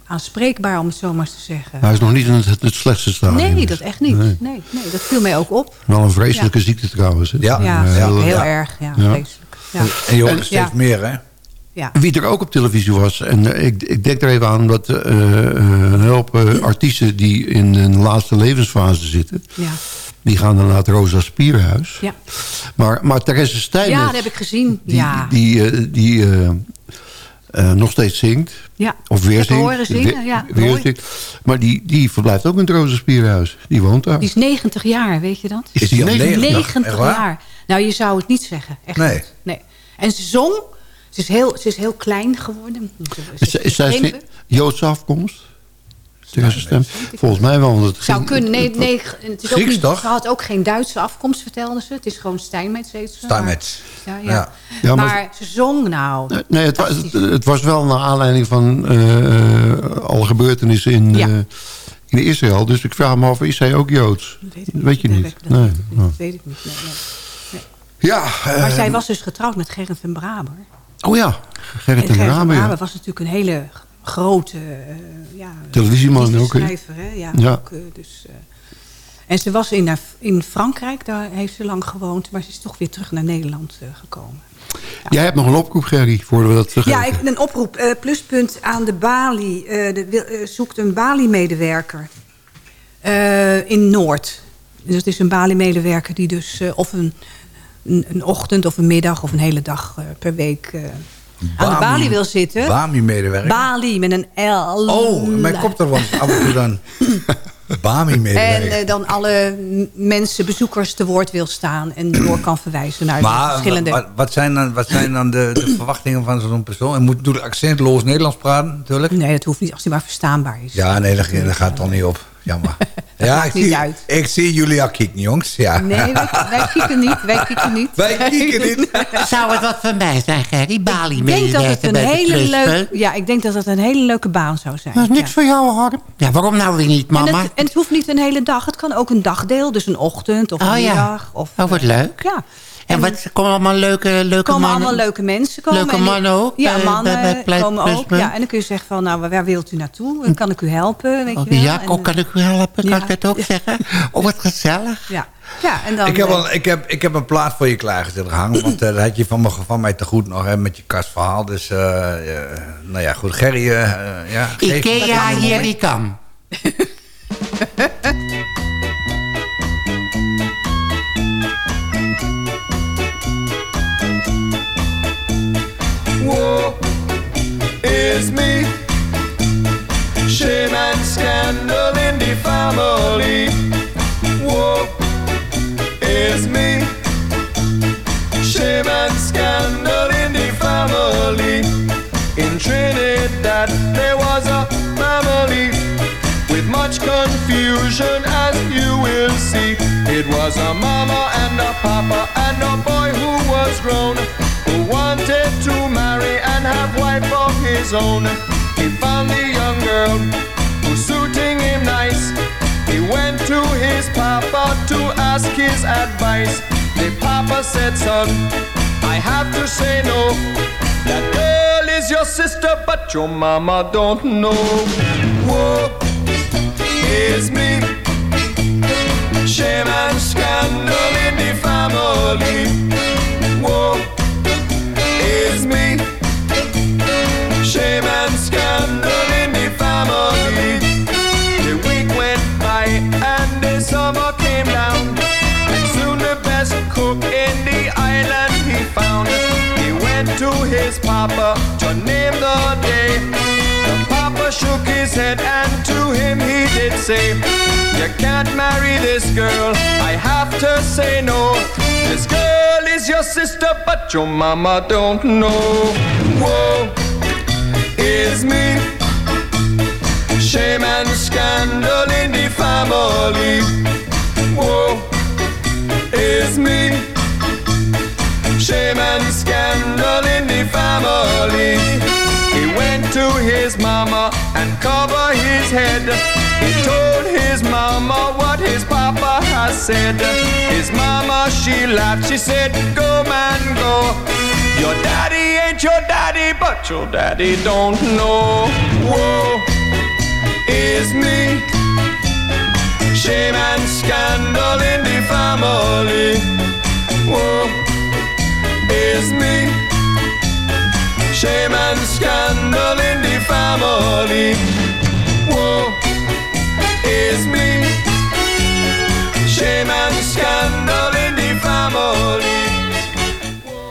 Speaker 11: aanspreekbaar, om het zo maar eens te zeggen.
Speaker 10: Hij is nog niet in het, het slechtste stadium.
Speaker 11: nee,
Speaker 10: dus.
Speaker 11: dat echt niet.
Speaker 10: Nee.
Speaker 11: Nee. Nee, dat viel mij ook op.
Speaker 10: Wel een vreselijke ziekte trouwens. hè?
Speaker 8: Ja.
Speaker 11: Ja, heel, erg. Ja, vreselijk. Ja.
Speaker 8: En je hoort steeds
Speaker 11: ja.
Speaker 8: meer, hè?
Speaker 11: Ja.
Speaker 10: Wie er ook op televisie was, en eh, ik, ik denk er even aan dat eh, eh, een hoop artiesten die in een laatste levensfase zitten,
Speaker 11: Ja.
Speaker 10: die gaan dan naar het Rosa Spierhuis.
Speaker 11: Ja.
Speaker 10: Maar, maar Therese Stijnert,
Speaker 11: ja, dat heb ik gezien.
Speaker 10: die,
Speaker 11: ja.
Speaker 10: die, die eh, eh, nog steeds zingt,
Speaker 11: ja.
Speaker 10: of weer zingt.
Speaker 11: horen zingen,
Speaker 10: weer-
Speaker 11: ja,
Speaker 10: weer zingt. Maar die, die verblijft ook in het Rosa Spierhuis. Die woont daar.
Speaker 11: Die is 90 jaar, weet je dat?
Speaker 10: Is die
Speaker 8: al
Speaker 10: 90?
Speaker 11: 90
Speaker 8: Echt waar?
Speaker 11: jaar. Nou, je zou het niet zeggen. Echt
Speaker 8: Nee.
Speaker 11: nee. En ze zong. Ze is heel, ze is heel klein geworden.
Speaker 10: Is, is zij. Joodse afkomst? Stem? Volgens mij wel. want Het
Speaker 11: Zou
Speaker 10: ging-
Speaker 11: kunnen. Nee, nee, het is ook niet? Ze had ook geen Duitse afkomst, vertelde ze. Het is gewoon Steinmetz, heet ze.
Speaker 8: Steinmetz.
Speaker 11: Maar- Ja, ja.
Speaker 8: Ja.
Speaker 10: Ja, maar-
Speaker 11: maar, ze zong nou.
Speaker 10: Nee, het, wa- het, het was wel naar aanleiding van eh, eh, alle gebeurtenissen in,
Speaker 11: Ja.
Speaker 10: eh, in Israël. Dus ik vraag me af, is hij ook Joods?
Speaker 11: Dat weet, ik
Speaker 10: weet je niet.
Speaker 11: Dat,
Speaker 10: Nee.
Speaker 11: weet, ik niet. dat weet ik niet. Nee, nee.
Speaker 10: Ja,
Speaker 11: Maar zij was dus getrouwd met Gerrit van Braber.
Speaker 10: Oh ja, Gerrit en Rabe.
Speaker 11: Braber
Speaker 10: Ja.
Speaker 11: was natuurlijk een hele grote uh, ja,
Speaker 10: Televisieman ook,
Speaker 11: schrijver. Hè? Ja,
Speaker 10: Ja.
Speaker 11: Ook, eh, dus, eh, en ze was in, in Frankrijk, daar heeft ze lang gewoond. Maar ze is toch weer terug naar Nederland gekomen.
Speaker 10: Jij hebt nog een oproep, Gerry, voordat we dat vergeten.
Speaker 11: Ja, ik, een oproep. pluspunt aan de Bali. de, zoekt een Bali-medewerker in Noord. Dus het is een Bali-medewerker die dus of een, een, een ochtend of een middag of een hele dag eh, per week eh, aan de
Speaker 8: Bami-
Speaker 11: Bali wil zitten.
Speaker 8: Bami-medewerker.
Speaker 11: Bali met een L.
Speaker 8: Oh, mijn kop er was af en toe dan.
Speaker 11: En
Speaker 8: Bami-medewerker.
Speaker 11: eh, dan alle mensen, bezoekers te woord wil staan... en door kan verwijzen naar
Speaker 8: Maar
Speaker 11: verschillende...
Speaker 8: wat, wat zijn dan, wat zijn dan de, de verwachtingen van zo'n persoon? En moet natuurlijk accentloos Nederlands praten, natuurlijk?
Speaker 11: Nee, dat hoeft niet als hij maar verstaanbaar is.
Speaker 8: Ja, nee, dat, dat gaat toch niet op. Jammer. ja,
Speaker 11: maakt
Speaker 8: ik
Speaker 11: niet
Speaker 8: zie,
Speaker 11: uit.
Speaker 8: Ik zie jullie al kieken, jongens. Ja.
Speaker 11: Nee, wij, wij kieken niet. Wij kieken niet.
Speaker 8: Wij kieken niet.
Speaker 12: Zou het wat van mij zijn, Gerry? Bali
Speaker 11: Ik denk dat het een hele leuke, ja, ik denk dat het een hele leuke baan zou zijn.
Speaker 12: Dat is niks
Speaker 11: ja.
Speaker 12: voor jou, Harm. Ja, waarom nou weer niet,
Speaker 11: En
Speaker 12: mama?
Speaker 11: het, en het hoeft niet een hele dag. Het kan ook een dagdeel, dus een ochtend of een
Speaker 12: Oh, ja.
Speaker 11: middag. Of,
Speaker 12: Oh, wat leuk.
Speaker 11: Ja.
Speaker 12: En wat komen allemaal leuke, leuke
Speaker 11: Er komen
Speaker 12: mannen?
Speaker 11: allemaal leuke mensen komen.
Speaker 12: Leuke mannen ook
Speaker 11: Ja,
Speaker 12: bij-
Speaker 11: mannen
Speaker 12: bij- bij Pleit-
Speaker 11: komen ook. Ja, en dan kun je zeggen van, nou, waar wilt u naartoe? En kan ik u helpen? Weet je wel?
Speaker 12: Ja,
Speaker 11: En,
Speaker 12: oh, kan ik u helpen? Kan
Speaker 11: Ja.
Speaker 12: ik dat ook zeggen? Oh, wat gezellig.
Speaker 11: Ja, ja en dan...
Speaker 8: Ik heb,
Speaker 11: eh,
Speaker 8: al, ik, heb, ik heb een plaat voor je klaargezet hangen. Want eh, dat had je van, me, van mij te goed nog hè, met je kastverhaal. Dus, eh, eh, nou ja, goed. Gerry, eh, eh, ja, geef-
Speaker 12: Ikea, hier ik kan.
Speaker 13: Is me. Shame and scandal in the family. Woe is me. Shame and scandal in the family. In Trinidad there was a family with much confusion
Speaker 15: as you will see. It was a mama and a papa and a boy who was grown who wanted to marry and have wife of his own. He found a young girl who's suiting him nice. He went to his papa to ask his advice. The papa said, son, I have to say no. That girl is your sister, but your mama don't know. Whoa, is me. Shame and scandal in the family. His papa to name the day. The papa shook his head and to him he did say, You can't marry this girl, I have to say no. This girl is your sister, but your mama don't know. Whoa, is me. Shame and scandal in the family. Whoa, is me. Shame and scandal in the family. He went to his mama and covered his head. He told his mama what his papa has said. His mama, she laughed, she said, Go man, go. Your daddy ain't your daddy, but your daddy don't know. Whoa, is me. Shame and scandal in the family. Whoa, is me. Shame and scandal in the family. Whoa, is me. Shame and scandal in the family.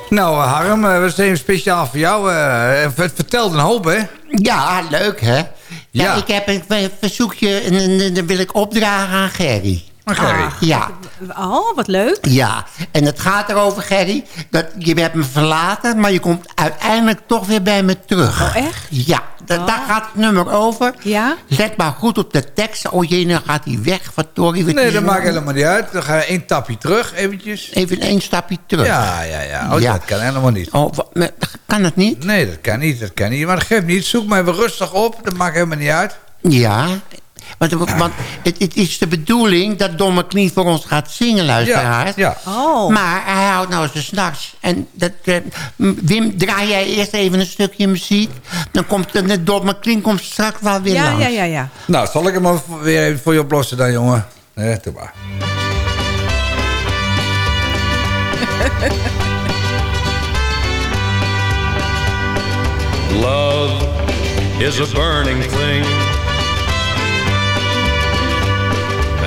Speaker 8: Nou, eh, Harm, eh, we zijn speciaal voor jou. eh, het vertelt een hoop, hè?
Speaker 12: Ja, leuk hè? Ja,
Speaker 8: Ja.
Speaker 12: ik heb een ver- verzoekje en dat wil ik opdragen aan Gerry.
Speaker 8: Gerry?
Speaker 11: Ah,
Speaker 12: Ja,
Speaker 11: Oh, wat leuk.
Speaker 12: ja. En het gaat erover, Gerry, dat je hebt me verlaten, maar je komt uiteindelijk toch weer bij me terug.
Speaker 11: Oh, echt?
Speaker 12: Ja, da- daar gaat het nummer over.
Speaker 11: Ja?
Speaker 12: Let maar goed op de tekst. Oh jee, nou gaat hij weg. Verdorie. wat
Speaker 8: Nee, dat maakt helemaal niet uit. Dan ga je één tapje terug, eventjes.
Speaker 12: Even één stapje terug.
Speaker 8: Ja, ja, ja. Oh,
Speaker 12: Ja.
Speaker 8: dat kan helemaal niet.
Speaker 12: Oh, kan het niet?
Speaker 8: Nee, dat kan niet, dat kan niet. Maar dat geeft niet. Zoek maar even rustig op. Dat maakt helemaal niet uit.
Speaker 12: Ja, want, want het, het is de bedoeling dat Domme Knie voor ons gaat zingen, luisteraars.
Speaker 8: Ja,
Speaker 11: Oh.
Speaker 12: Maar hij houdt nou zo s'nachts. En dat, eh, Wim, draai jij eerst even een stukje muziek. Dan komt de, de Domme Knie komt straks wel weer
Speaker 11: Ja,
Speaker 12: langs.
Speaker 11: ja, ja, ja.
Speaker 8: Nou, zal ik hem weer even voor je oplossen dan, jongen? Nee, doe maar.
Speaker 9: Love is a burning thing,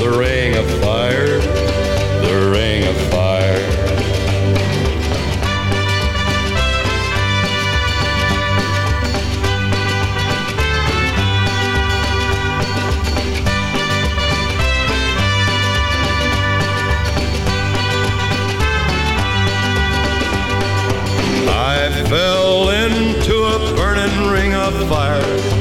Speaker 9: The ring of fire, the ring of fire. I fell into a burning ring of fire.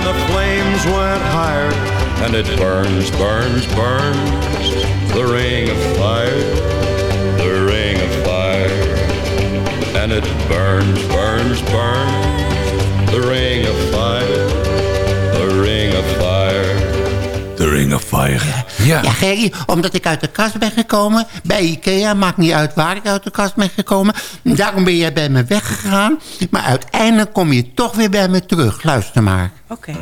Speaker 16: and the flames went higher. And it burns, burns, burns, the ring of fire, the ring of fire. And it burns, burns, burns, the ring of fire, the ring of fire.
Speaker 8: The Ring of Fire.
Speaker 12: Ja. Gerry, omdat ik uit de kast ben gekomen bij Ikea. Maakt niet uit waar ik uit de kast ben gekomen. Daarom ben jij bij me weggegaan. Maar uiteindelijk kom je toch weer bij me terug. Luister maar.
Speaker 11: Oké.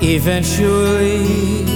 Speaker 17: Eventually,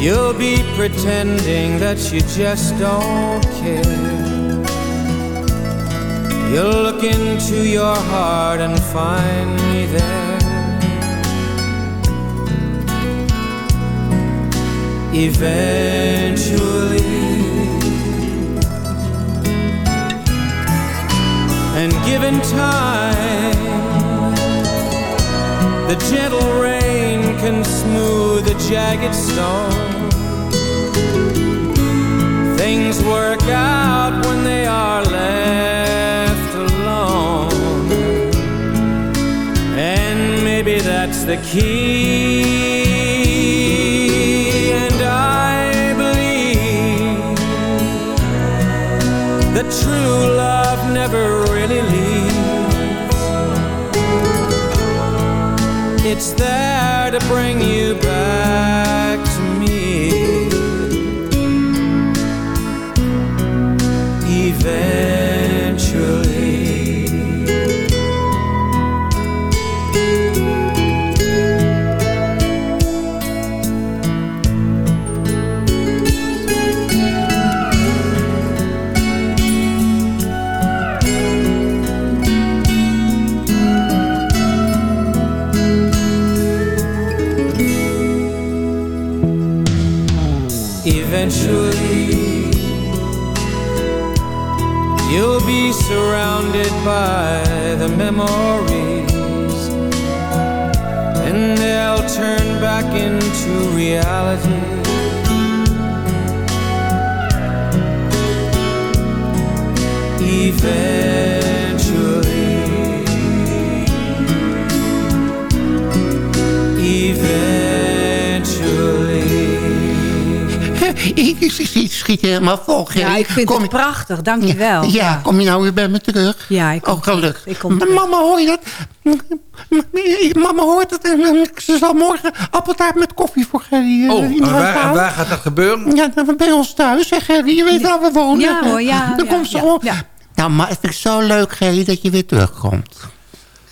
Speaker 17: You'll be pretending that you just don't care. You'll look into your heart and find me there. Eventually, and given time, the gentle rain can smooth jagged stone. Things work out when they are left alone. And maybe that's the key. And I believe that true love never It's there to bring you back by the memories, and they'll turn back into reality. Eventually.
Speaker 12: Ik, ik, ik, ik schiet helemaal vol, Gerry.
Speaker 11: Ja, ik vind
Speaker 12: Kom
Speaker 11: het prachtig. Dankjewel.
Speaker 12: Ja, ja, kom je nou weer bij me terug?
Speaker 11: Ja, ik kom
Speaker 12: oh, gelukkig.
Speaker 11: Ik kom
Speaker 12: Maar Mama, hoor je dat? Mama hoort het en en ze zal morgen appeltaart met koffie voor Gerry eh,
Speaker 8: Oh, en waar, en waar gaat dat gebeuren?
Speaker 12: Ja, dan bij ons thuis, hè, Gerry. Je weet waar we wonen.
Speaker 11: Ja, hoor, ja,
Speaker 12: Dan
Speaker 11: ja,
Speaker 12: komt ze
Speaker 11: ja.
Speaker 12: Nou, maar het vind ik zo leuk, Gerry, dat je weer terugkomt.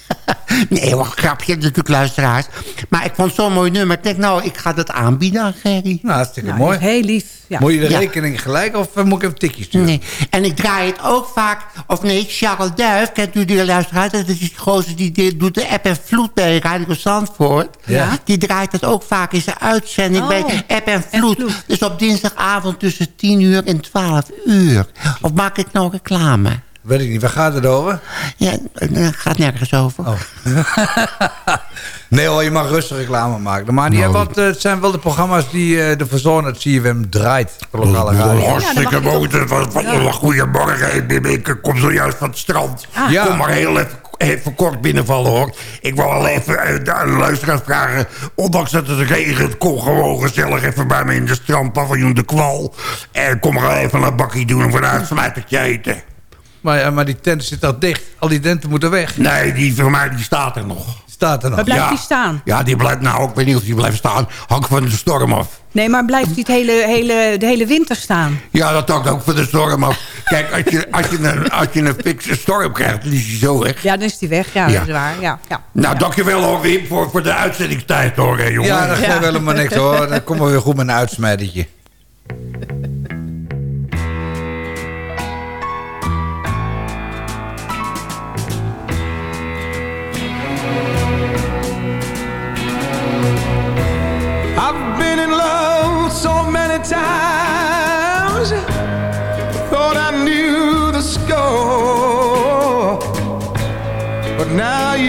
Speaker 12: nee, hoor, grapje natuurlijk, luisteraars. Maar ik vond zo'n mooi nummer. Ik denk, nou, ik ga dat aanbieden aan Gerry.
Speaker 8: Nou, hartstikke
Speaker 11: Nou,
Speaker 8: mooi.
Speaker 11: Heel lief. Ja.
Speaker 8: Moet je de
Speaker 12: Ja.
Speaker 8: rekening gelijk of eh, moet ik even een tikje sturen?
Speaker 12: Nee. En ik draai het ook vaak... Of nee, Charles Duif, kent u die luisteraar? Dat is die gozer die die doet de app en vloed bij Radio Zandvoort.
Speaker 8: Ja.
Speaker 12: Die draait het ook vaak in zijn uitzending
Speaker 11: Oh,
Speaker 12: bij app en vloed.
Speaker 11: Vloed.
Speaker 12: Dus op dinsdagavond tussen 10 uur en 12 uur. Of maak ik nou reclame?
Speaker 8: Weet ik niet, waar gaat het over?
Speaker 12: Ja, het gaat nergens over.
Speaker 8: Oh. nee hoor, je mag rustig reclame maken. Maar niet,
Speaker 10: Nou,
Speaker 8: want eh, het zijn wel de programma's die eh, de verzorgen dat CFM draait. De lokale radio.
Speaker 10: Hartstikke mooi. Van- van-
Speaker 11: Ja.
Speaker 10: Goedemorgen, ik, ik kom zojuist van het strand.
Speaker 11: Ah.
Speaker 8: Ja.
Speaker 10: Kom maar heel even, even kort binnenvallen hoor. Ik wil wel even eh, de luisteraars vragen. Ondanks dat het regent, kom gewoon gezellig even bij me in de strandpaviljoen De Kwal. En kom maar even een bakje doen en vanuit slijtertje eten.
Speaker 8: Maar, ja, maar die tent zit al dicht. Al die tenten moeten weg.
Speaker 10: Nee, die van mij die staat er nog.
Speaker 18: Staat er nog.
Speaker 11: Maar blijft
Speaker 10: Ja.
Speaker 11: die staan?
Speaker 10: Ja, die blijft nou, ik weet niet of die blijft staan. Hangt van de storm af.
Speaker 11: Nee, maar blijft die het hele, hele, de hele winter staan?
Speaker 10: Ja, dat hangt ook van de storm af. Kijk, als je, als je, een, als je een fikse storm krijgt, dan is hij zo weg.
Speaker 11: Ja, dan is die weg. Ja,
Speaker 10: Ja.
Speaker 11: dat is waar. Ja, ja.
Speaker 10: Nou, dankjewel hoor, Wim, voor, voor de uitzendingstijd hoor, hè, jongen.
Speaker 18: Ja, dat geeft helemaal niks hoor. Dan komen we weer goed met een uitsmijtertje.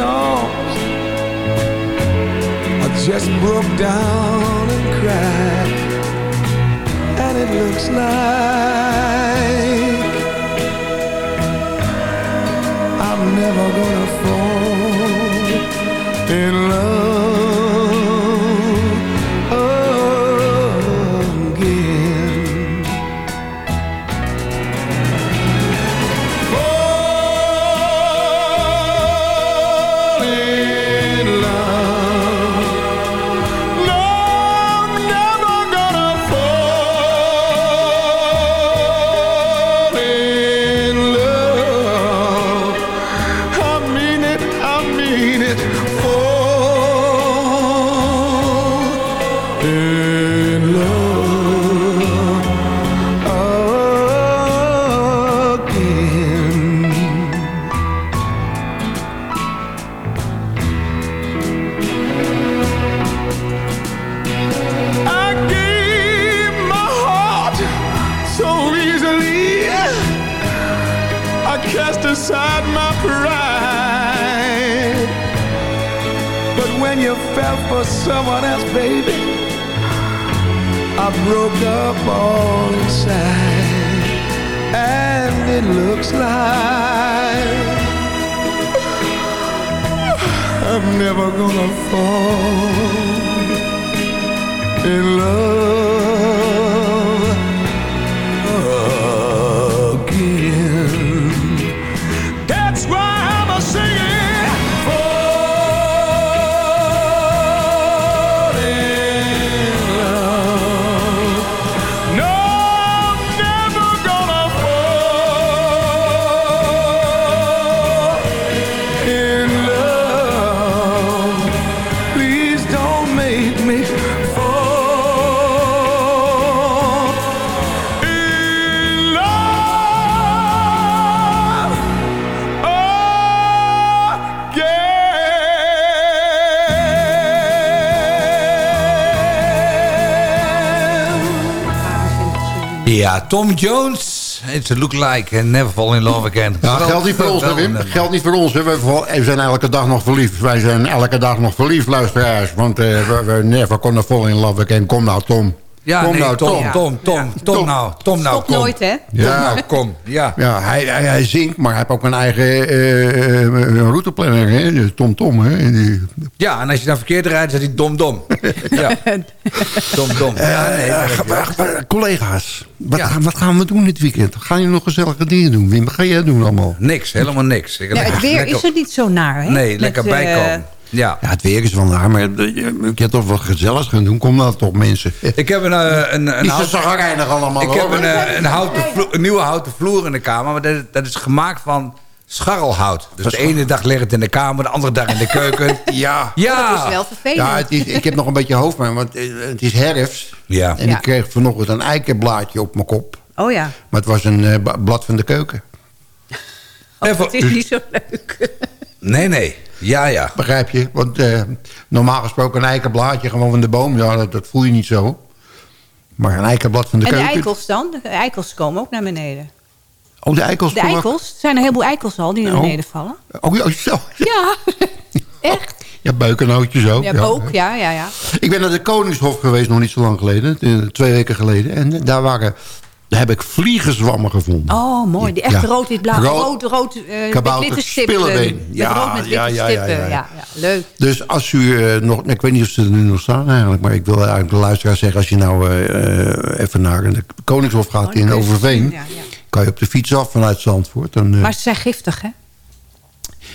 Speaker 15: arms, I just broke down and cried. And it looks like I'm never gonna fall in love
Speaker 18: Ja, Tom Jones. It's a look like and never fall in love again.
Speaker 10: Ja, geldt niet voor ons, hè, Wim. Geldt niet voor ons. Hè. We, we zijn elke dag nog verliefd. Wij zijn elke dag nog verliefd, luisteraars. Want eh, we, we never gonna fall in love again. Kom nou, Tom.
Speaker 8: Ja, nee,
Speaker 10: nou,
Speaker 8: Tom,
Speaker 10: Tom.
Speaker 8: Tom, Tom, Tom, nou, Tom nou,
Speaker 11: Stop
Speaker 8: kom.
Speaker 11: nooit, hè?
Speaker 8: Tom nou, kom. Ja.
Speaker 10: Ja, hij, hij, hij zingt, maar hij heeft ook een eigen eh, eh, routeplanner, hè? Tom Tom. Hè? En die-
Speaker 8: ja, en als je dan verkeerd rijdt, zegt hij dom dom. Ja. dom dom. Ja, nee,
Speaker 10: Eh, collega's, wat,
Speaker 8: Ja.
Speaker 10: gaan, wat gaan we doen dit weekend? Gaan jullie nog gezellige dingen doen? Wim, wat ga jij doen allemaal?
Speaker 8: Niks, helemaal niks. Ik
Speaker 11: Ja, het weer
Speaker 8: lekker-
Speaker 11: is er niet zo naar, hè?
Speaker 8: Nee,
Speaker 11: Met,
Speaker 8: lekker bijkomen. Ja.
Speaker 10: Ja, het weer is wel naar, maar je kunt toch wat gezelligs gaan doen. Kom dan toch, mensen.
Speaker 8: Ik heb een, eh, een, een,
Speaker 10: Niet zo
Speaker 8: hout-
Speaker 10: zagrijnig allemaal.
Speaker 8: ik
Speaker 10: hoor.
Speaker 8: heb een, eh, een, houten vloer- een nieuwe houten vloer in de kamer. Maar dat, dat is gemaakt van scharrelhout. Dus de ene dag ligt het in de kamer, de andere dag in de keuken.
Speaker 10: Ja.
Speaker 8: Ja.
Speaker 11: Dat is wel vervelend.
Speaker 10: Ja, het is, ik heb nog een beetje hoofdpijn, want eh, het is herfst.
Speaker 8: Ja.
Speaker 10: En
Speaker 11: Ja.
Speaker 10: ik kreeg vanochtend een eikenblaadje op mijn kop.
Speaker 11: Oh ja,
Speaker 10: Maar het was een blad van de keuken.
Speaker 8: En voor-
Speaker 11: het is niet zo leuk.
Speaker 8: Nee, nee. Ja, ja.
Speaker 10: Begrijp je? Want eh, normaal gesproken een eikenblaadje gewoon van de boom. Ja, dat, dat voel je niet zo. Maar een eikenblad van de
Speaker 11: En de
Speaker 10: keuken.
Speaker 11: eikels dan? De eikels komen ook naar beneden.
Speaker 10: Oh, de eikels.
Speaker 11: De eikels? Er zijn een heleboel eikels al die naar
Speaker 10: Oh.
Speaker 11: beneden vallen.
Speaker 10: Oh, ja, zo.
Speaker 11: Ja, echt.
Speaker 10: Ja, beukennootjes ook.
Speaker 11: Ja, ook. Ja, ja, ja.
Speaker 10: Ik ben naar de Koningshof geweest nog niet zo lang geleden. eh, Twee weken geleden. En daar waren... Daar heb ik vliegenzwammen gevonden.
Speaker 11: Oh, mooi. Die echt rood, wit, blauw.
Speaker 10: Rood-
Speaker 11: Rood, eh met witte stippen.
Speaker 10: Ja,
Speaker 11: rood met witte
Speaker 10: ja, ja, ja,
Speaker 11: stippen.
Speaker 10: ja,
Speaker 11: leuk.
Speaker 10: Dus als u eh, nog... Ik weet niet of ze er nu nog staan eigenlijk. Maar ik wil eigenlijk de luisteraar zeggen... Als je nou eh, even naar de Koningshof gaat
Speaker 11: Oh,
Speaker 10: in Overveen... kan je op de fiets af vanuit Zandvoort. Dan,
Speaker 11: Maar ze zijn giftig, hè?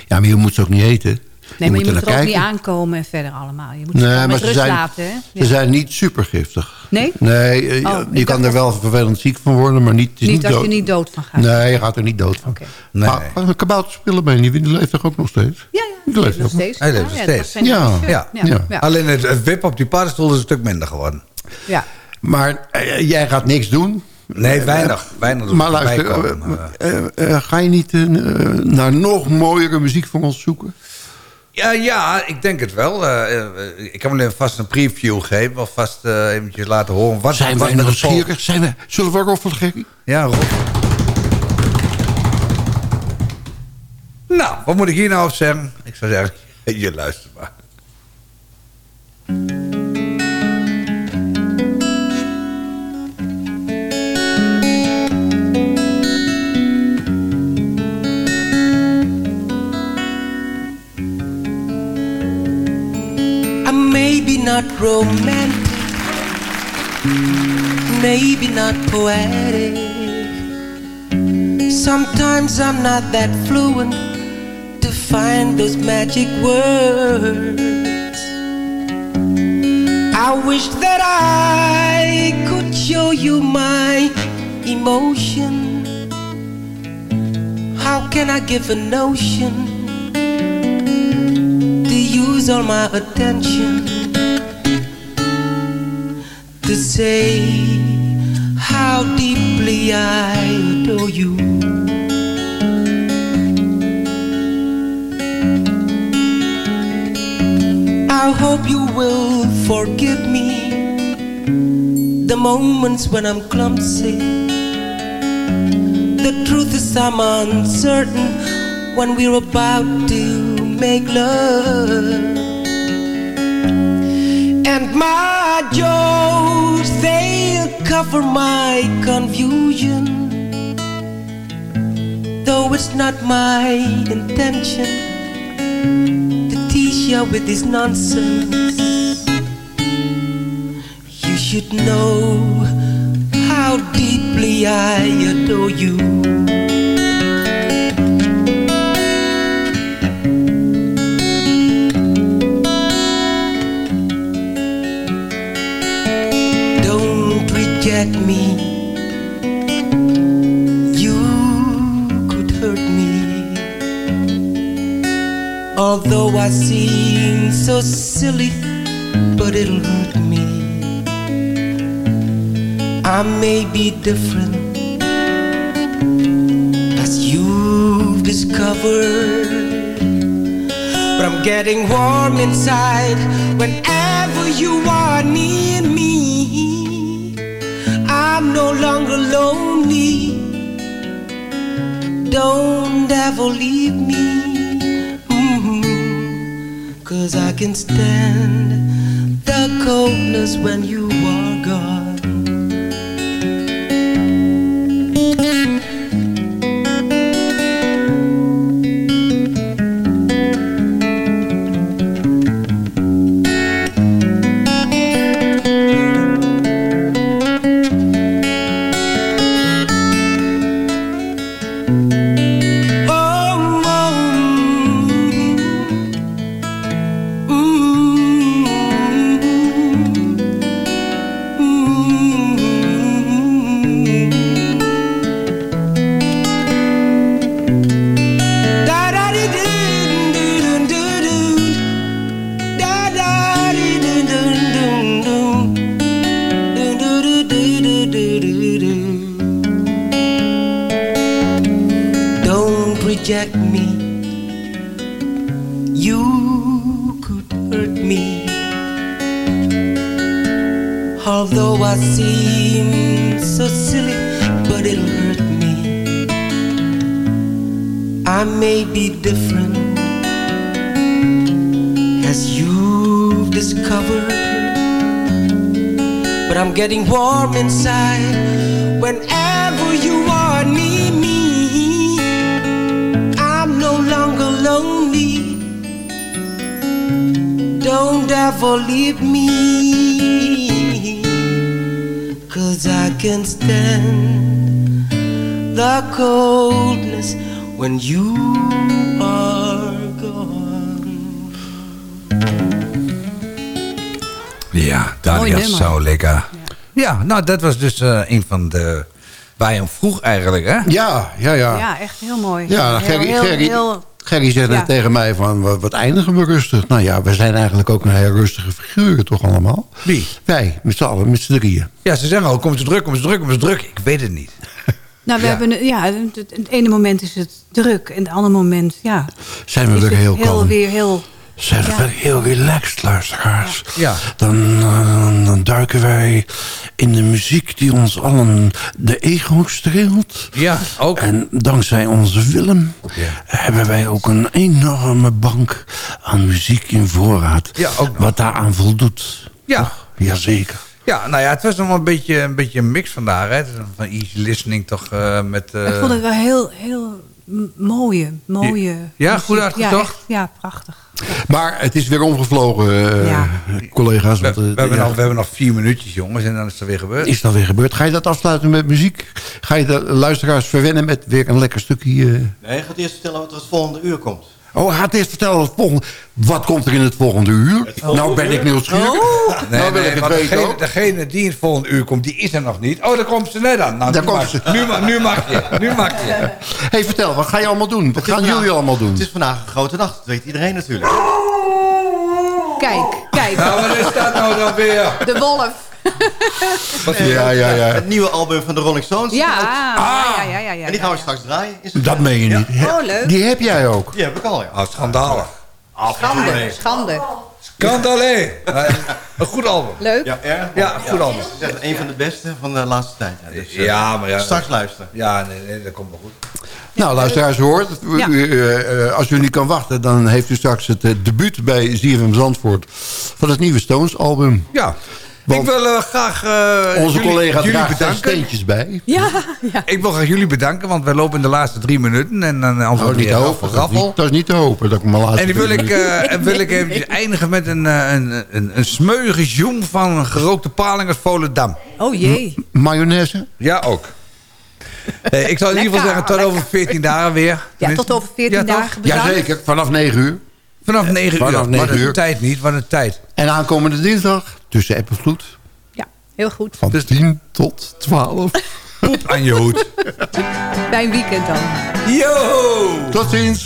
Speaker 10: ja, maar je moet ze ook niet eten.
Speaker 11: Nee, maar je moet er ook niet aankomen en verder allemaal. Je moet ze
Speaker 10: Nee,
Speaker 11: gewoon
Speaker 10: maar
Speaker 11: met
Speaker 10: ze
Speaker 11: rust
Speaker 10: zijn,
Speaker 11: laten, hè?
Speaker 10: ze
Speaker 11: Ja.
Speaker 10: zijn niet super giftig.
Speaker 11: Nee?
Speaker 10: Nee, eh,
Speaker 11: Oh,
Speaker 10: je- kan er wel vervelend ziek van worden, maar niet, het
Speaker 11: Niet
Speaker 10: niet
Speaker 11: als
Speaker 10: dood.
Speaker 11: je niet dood van gaat.
Speaker 10: Nee, je gaat er niet dood van.
Speaker 8: Nee.
Speaker 10: Maar een kabouterspillebeen, die die leeft toch ook nog steeds?
Speaker 11: Ja,
Speaker 10: Die
Speaker 11: ja.
Speaker 10: leeft
Speaker 11: Nog
Speaker 10: ook nog.
Speaker 11: steeds.
Speaker 8: Hij leeft nog steeds.
Speaker 10: Ja.
Speaker 11: die-
Speaker 8: Ja.
Speaker 11: ja.
Speaker 8: Alleen het, het wip op die paddenstoel is een stuk minder geworden.
Speaker 11: Ja.
Speaker 10: Maar eh, jij gaat niks doen.
Speaker 8: Nee, weinig. weinig
Speaker 10: Maar luister, eh, eh, eh, ga je niet eh, eh, naar nog mooiere muziek van ons zoeken?
Speaker 8: Ja, ja, ik denk het wel. Eh, eh, ik kan alleen vast een preview geven. Of vast eh, eventjes laten horen. Wat,
Speaker 10: Zijn
Speaker 8: wat vol-
Speaker 10: nieuwsgierig? Zijn we, zullen we roffelen, gekkie?
Speaker 8: Ja, Rob. Nou, wat moet ik hier nou op zeggen? Ik zou zeggen, je luistert maar.
Speaker 19: Not romantic, maybe not poetic. Sometimes I'm not that fluent to find those magic words. I wish that I could show you my emotion. How can I give a notion? to use all my attention to say how deeply I adore you. I hope you will forgive me the moments when I'm clumsy. The truth is, I'm uncertain when we're about to make love. And my jokes, they'll cover my confusion. Though it's not my intention to tease you with this nonsense. You should know how deeply I adore you. Don't me. You could hurt me. Although I seem so silly, but it'll hurt me. I may be different as you've discovered. But I'm getting warm inside whenever you are near me. I'm no longer lonely. Don't ever leave me. Mhm. Cause I can stand the coldness when you when you are gone.
Speaker 8: Ja, zo lekker. Ja. nou dat was dus eh, een van de... Waar je hem vroeg eigenlijk, hè?
Speaker 10: Ja, ja, ja.
Speaker 11: Ja, echt heel mooi.
Speaker 10: Ja,
Speaker 11: heel,
Speaker 10: Gerry,
Speaker 11: heel,
Speaker 10: Gerry,
Speaker 11: heel- ja.
Speaker 10: tegen mij van, wat, wat eindigen we rustig? Nou ja, we zijn eigenlijk ook een heel rustige figuren toch allemaal?
Speaker 8: Wie?
Speaker 10: Wij, met z'n allen, met z'n drieën.
Speaker 8: Ja, ze zeggen al, kom ze druk, kom ze druk, kom ze druk. Ik weet het niet.
Speaker 11: Nou, we
Speaker 8: Ja.
Speaker 11: hebben, ja, het, ene moment is het druk en het andere moment, ja.
Speaker 10: Zijn we weer heel
Speaker 11: heel
Speaker 10: kalm.
Speaker 11: weer heel...
Speaker 10: Zijn we
Speaker 11: Ja.
Speaker 10: weer heel relaxed, luisteraars.
Speaker 8: Ja.
Speaker 10: Dan, eh, dan duiken wij in de muziek die ons allen de ego streelt.
Speaker 8: Ja, ook.
Speaker 10: En dankzij onze Willem hebben wij ook een enorme bank aan muziek in voorraad.
Speaker 8: Ja, ook.
Speaker 10: Wat daaraan voldoet.
Speaker 8: Ja.
Speaker 10: Jazeker.
Speaker 8: Ja, nou ja, het was nog wel een beetje een, beetje een mix vandaag, hè? Van easy listening toch eh, met... eh,
Speaker 11: Ik vond het wel heel, heel mooie, mooie
Speaker 8: Ja,
Speaker 11: muziek.
Speaker 8: goed
Speaker 11: Ja, ja, prachtig.
Speaker 10: Maar het is weer omgevlogen, eh,
Speaker 11: Ja.
Speaker 10: collega's.
Speaker 8: we,
Speaker 10: want, eh,
Speaker 8: we hebben
Speaker 10: ja.
Speaker 8: nog, we hebben nog vier minuutjes, jongens, en dan is het weer gebeurd.
Speaker 10: Is dat weer gebeurd? Ga je dat afsluiten met muziek? Ga je de luisteraars verwennen met weer een lekker stukje... eh?
Speaker 20: Nee, je gaat eerst vertellen wat er het volgende uur komt.
Speaker 10: Oh, gaat eerst vertellen wat, het volgende... wat komt er in het volgende uur. nou ben ik nieuwsgierig.
Speaker 8: Nee,
Speaker 10: nou wil
Speaker 8: nee,
Speaker 10: ik het weten
Speaker 8: degene, degene die in het volgende uur komt, die is er nog niet. Oh, daar komt ze net aan. Nou,
Speaker 10: Daar
Speaker 8: nu,
Speaker 10: komt
Speaker 8: mag,
Speaker 10: ze.
Speaker 8: Nu, ma- nu mag je. Nu mag je.
Speaker 10: hey, vertel, wat ga je allemaal doen? Wat gaan
Speaker 20: vandaag-
Speaker 10: jullie allemaal doen?
Speaker 20: Het is vandaag een grote dag, dat weet iedereen natuurlijk.
Speaker 11: Kijk, kijk.
Speaker 8: Nou, wat is dat nou dan weer?
Speaker 11: De wolf.
Speaker 10: Ja, ja, ja.
Speaker 20: Het nieuwe album van de Rolling Stones.
Speaker 11: Ja,
Speaker 20: Ah.
Speaker 11: ja, ja, ja, ja.
Speaker 20: En die gaan we straks draaien. Is het
Speaker 10: Dat meen je niet.
Speaker 11: Oh, leuk.
Speaker 10: Die heb jij ook.
Speaker 20: Die heb ik al, ja.
Speaker 8: Oh, schandalig.
Speaker 11: Schande, schande.
Speaker 8: Scandale. Een goed album.
Speaker 11: Leuk.
Speaker 20: Ja, erg.
Speaker 8: Ja, goed album.
Speaker 20: Het is echt een van de beste van de laatste tijd. Ja, dus, eh,
Speaker 8: Ja, maar ja.
Speaker 20: Straks luisteren.
Speaker 8: Ja, nee, nee, dat komt wel goed.
Speaker 10: Nou, luisteraars, hoort
Speaker 11: Ja.
Speaker 10: eh, eh, als u niet kan wachten, dan heeft u straks het eh, debuut bij ZFM Zandvoort... van het nieuwe Stones-album.
Speaker 8: Ja.
Speaker 10: Want
Speaker 8: ik wil eh, graag eh,
Speaker 10: Onze
Speaker 8: jullie,
Speaker 10: collega
Speaker 8: jullie
Speaker 10: draagt
Speaker 8: bedanken.
Speaker 10: steentjes bij.
Speaker 11: Ja, ja.
Speaker 8: Ik wil graag jullie bedanken, want we lopen in de laatste drie minuten. En dan uh,
Speaker 10: Oh, niet te
Speaker 8: weer
Speaker 10: hopen. Dat is niet, dat is niet te hopen dat ik mijn laatste...
Speaker 8: En die wil ik, eh, wil ik even eindigen met een, eh, een, een, een smeuige zoom van een gerookte paling uit Volendam.
Speaker 11: Oh jee.
Speaker 10: Mayonaise?
Speaker 8: Ja, ook. Eh, ik zal in ieder geval zeggen, tot over 14 dagen weer.
Speaker 11: Ja, tot over 14
Speaker 8: Ja, toch?
Speaker 11: dagen. bedankt.
Speaker 10: Jazeker, vanaf 9 uur.
Speaker 8: Vanaf 9
Speaker 10: Vanaf
Speaker 8: uur.
Speaker 10: 9
Speaker 8: wat
Speaker 10: uur.
Speaker 8: een tijd niet, wat een tijd.
Speaker 10: En aankomende dinsdag tussen app en vloed
Speaker 11: Ja, heel goed.
Speaker 10: van 10 tot 12.
Speaker 8: Poep aan je hoed.
Speaker 11: Fijn weekend dan.
Speaker 8: Yo!
Speaker 10: Tot ziens.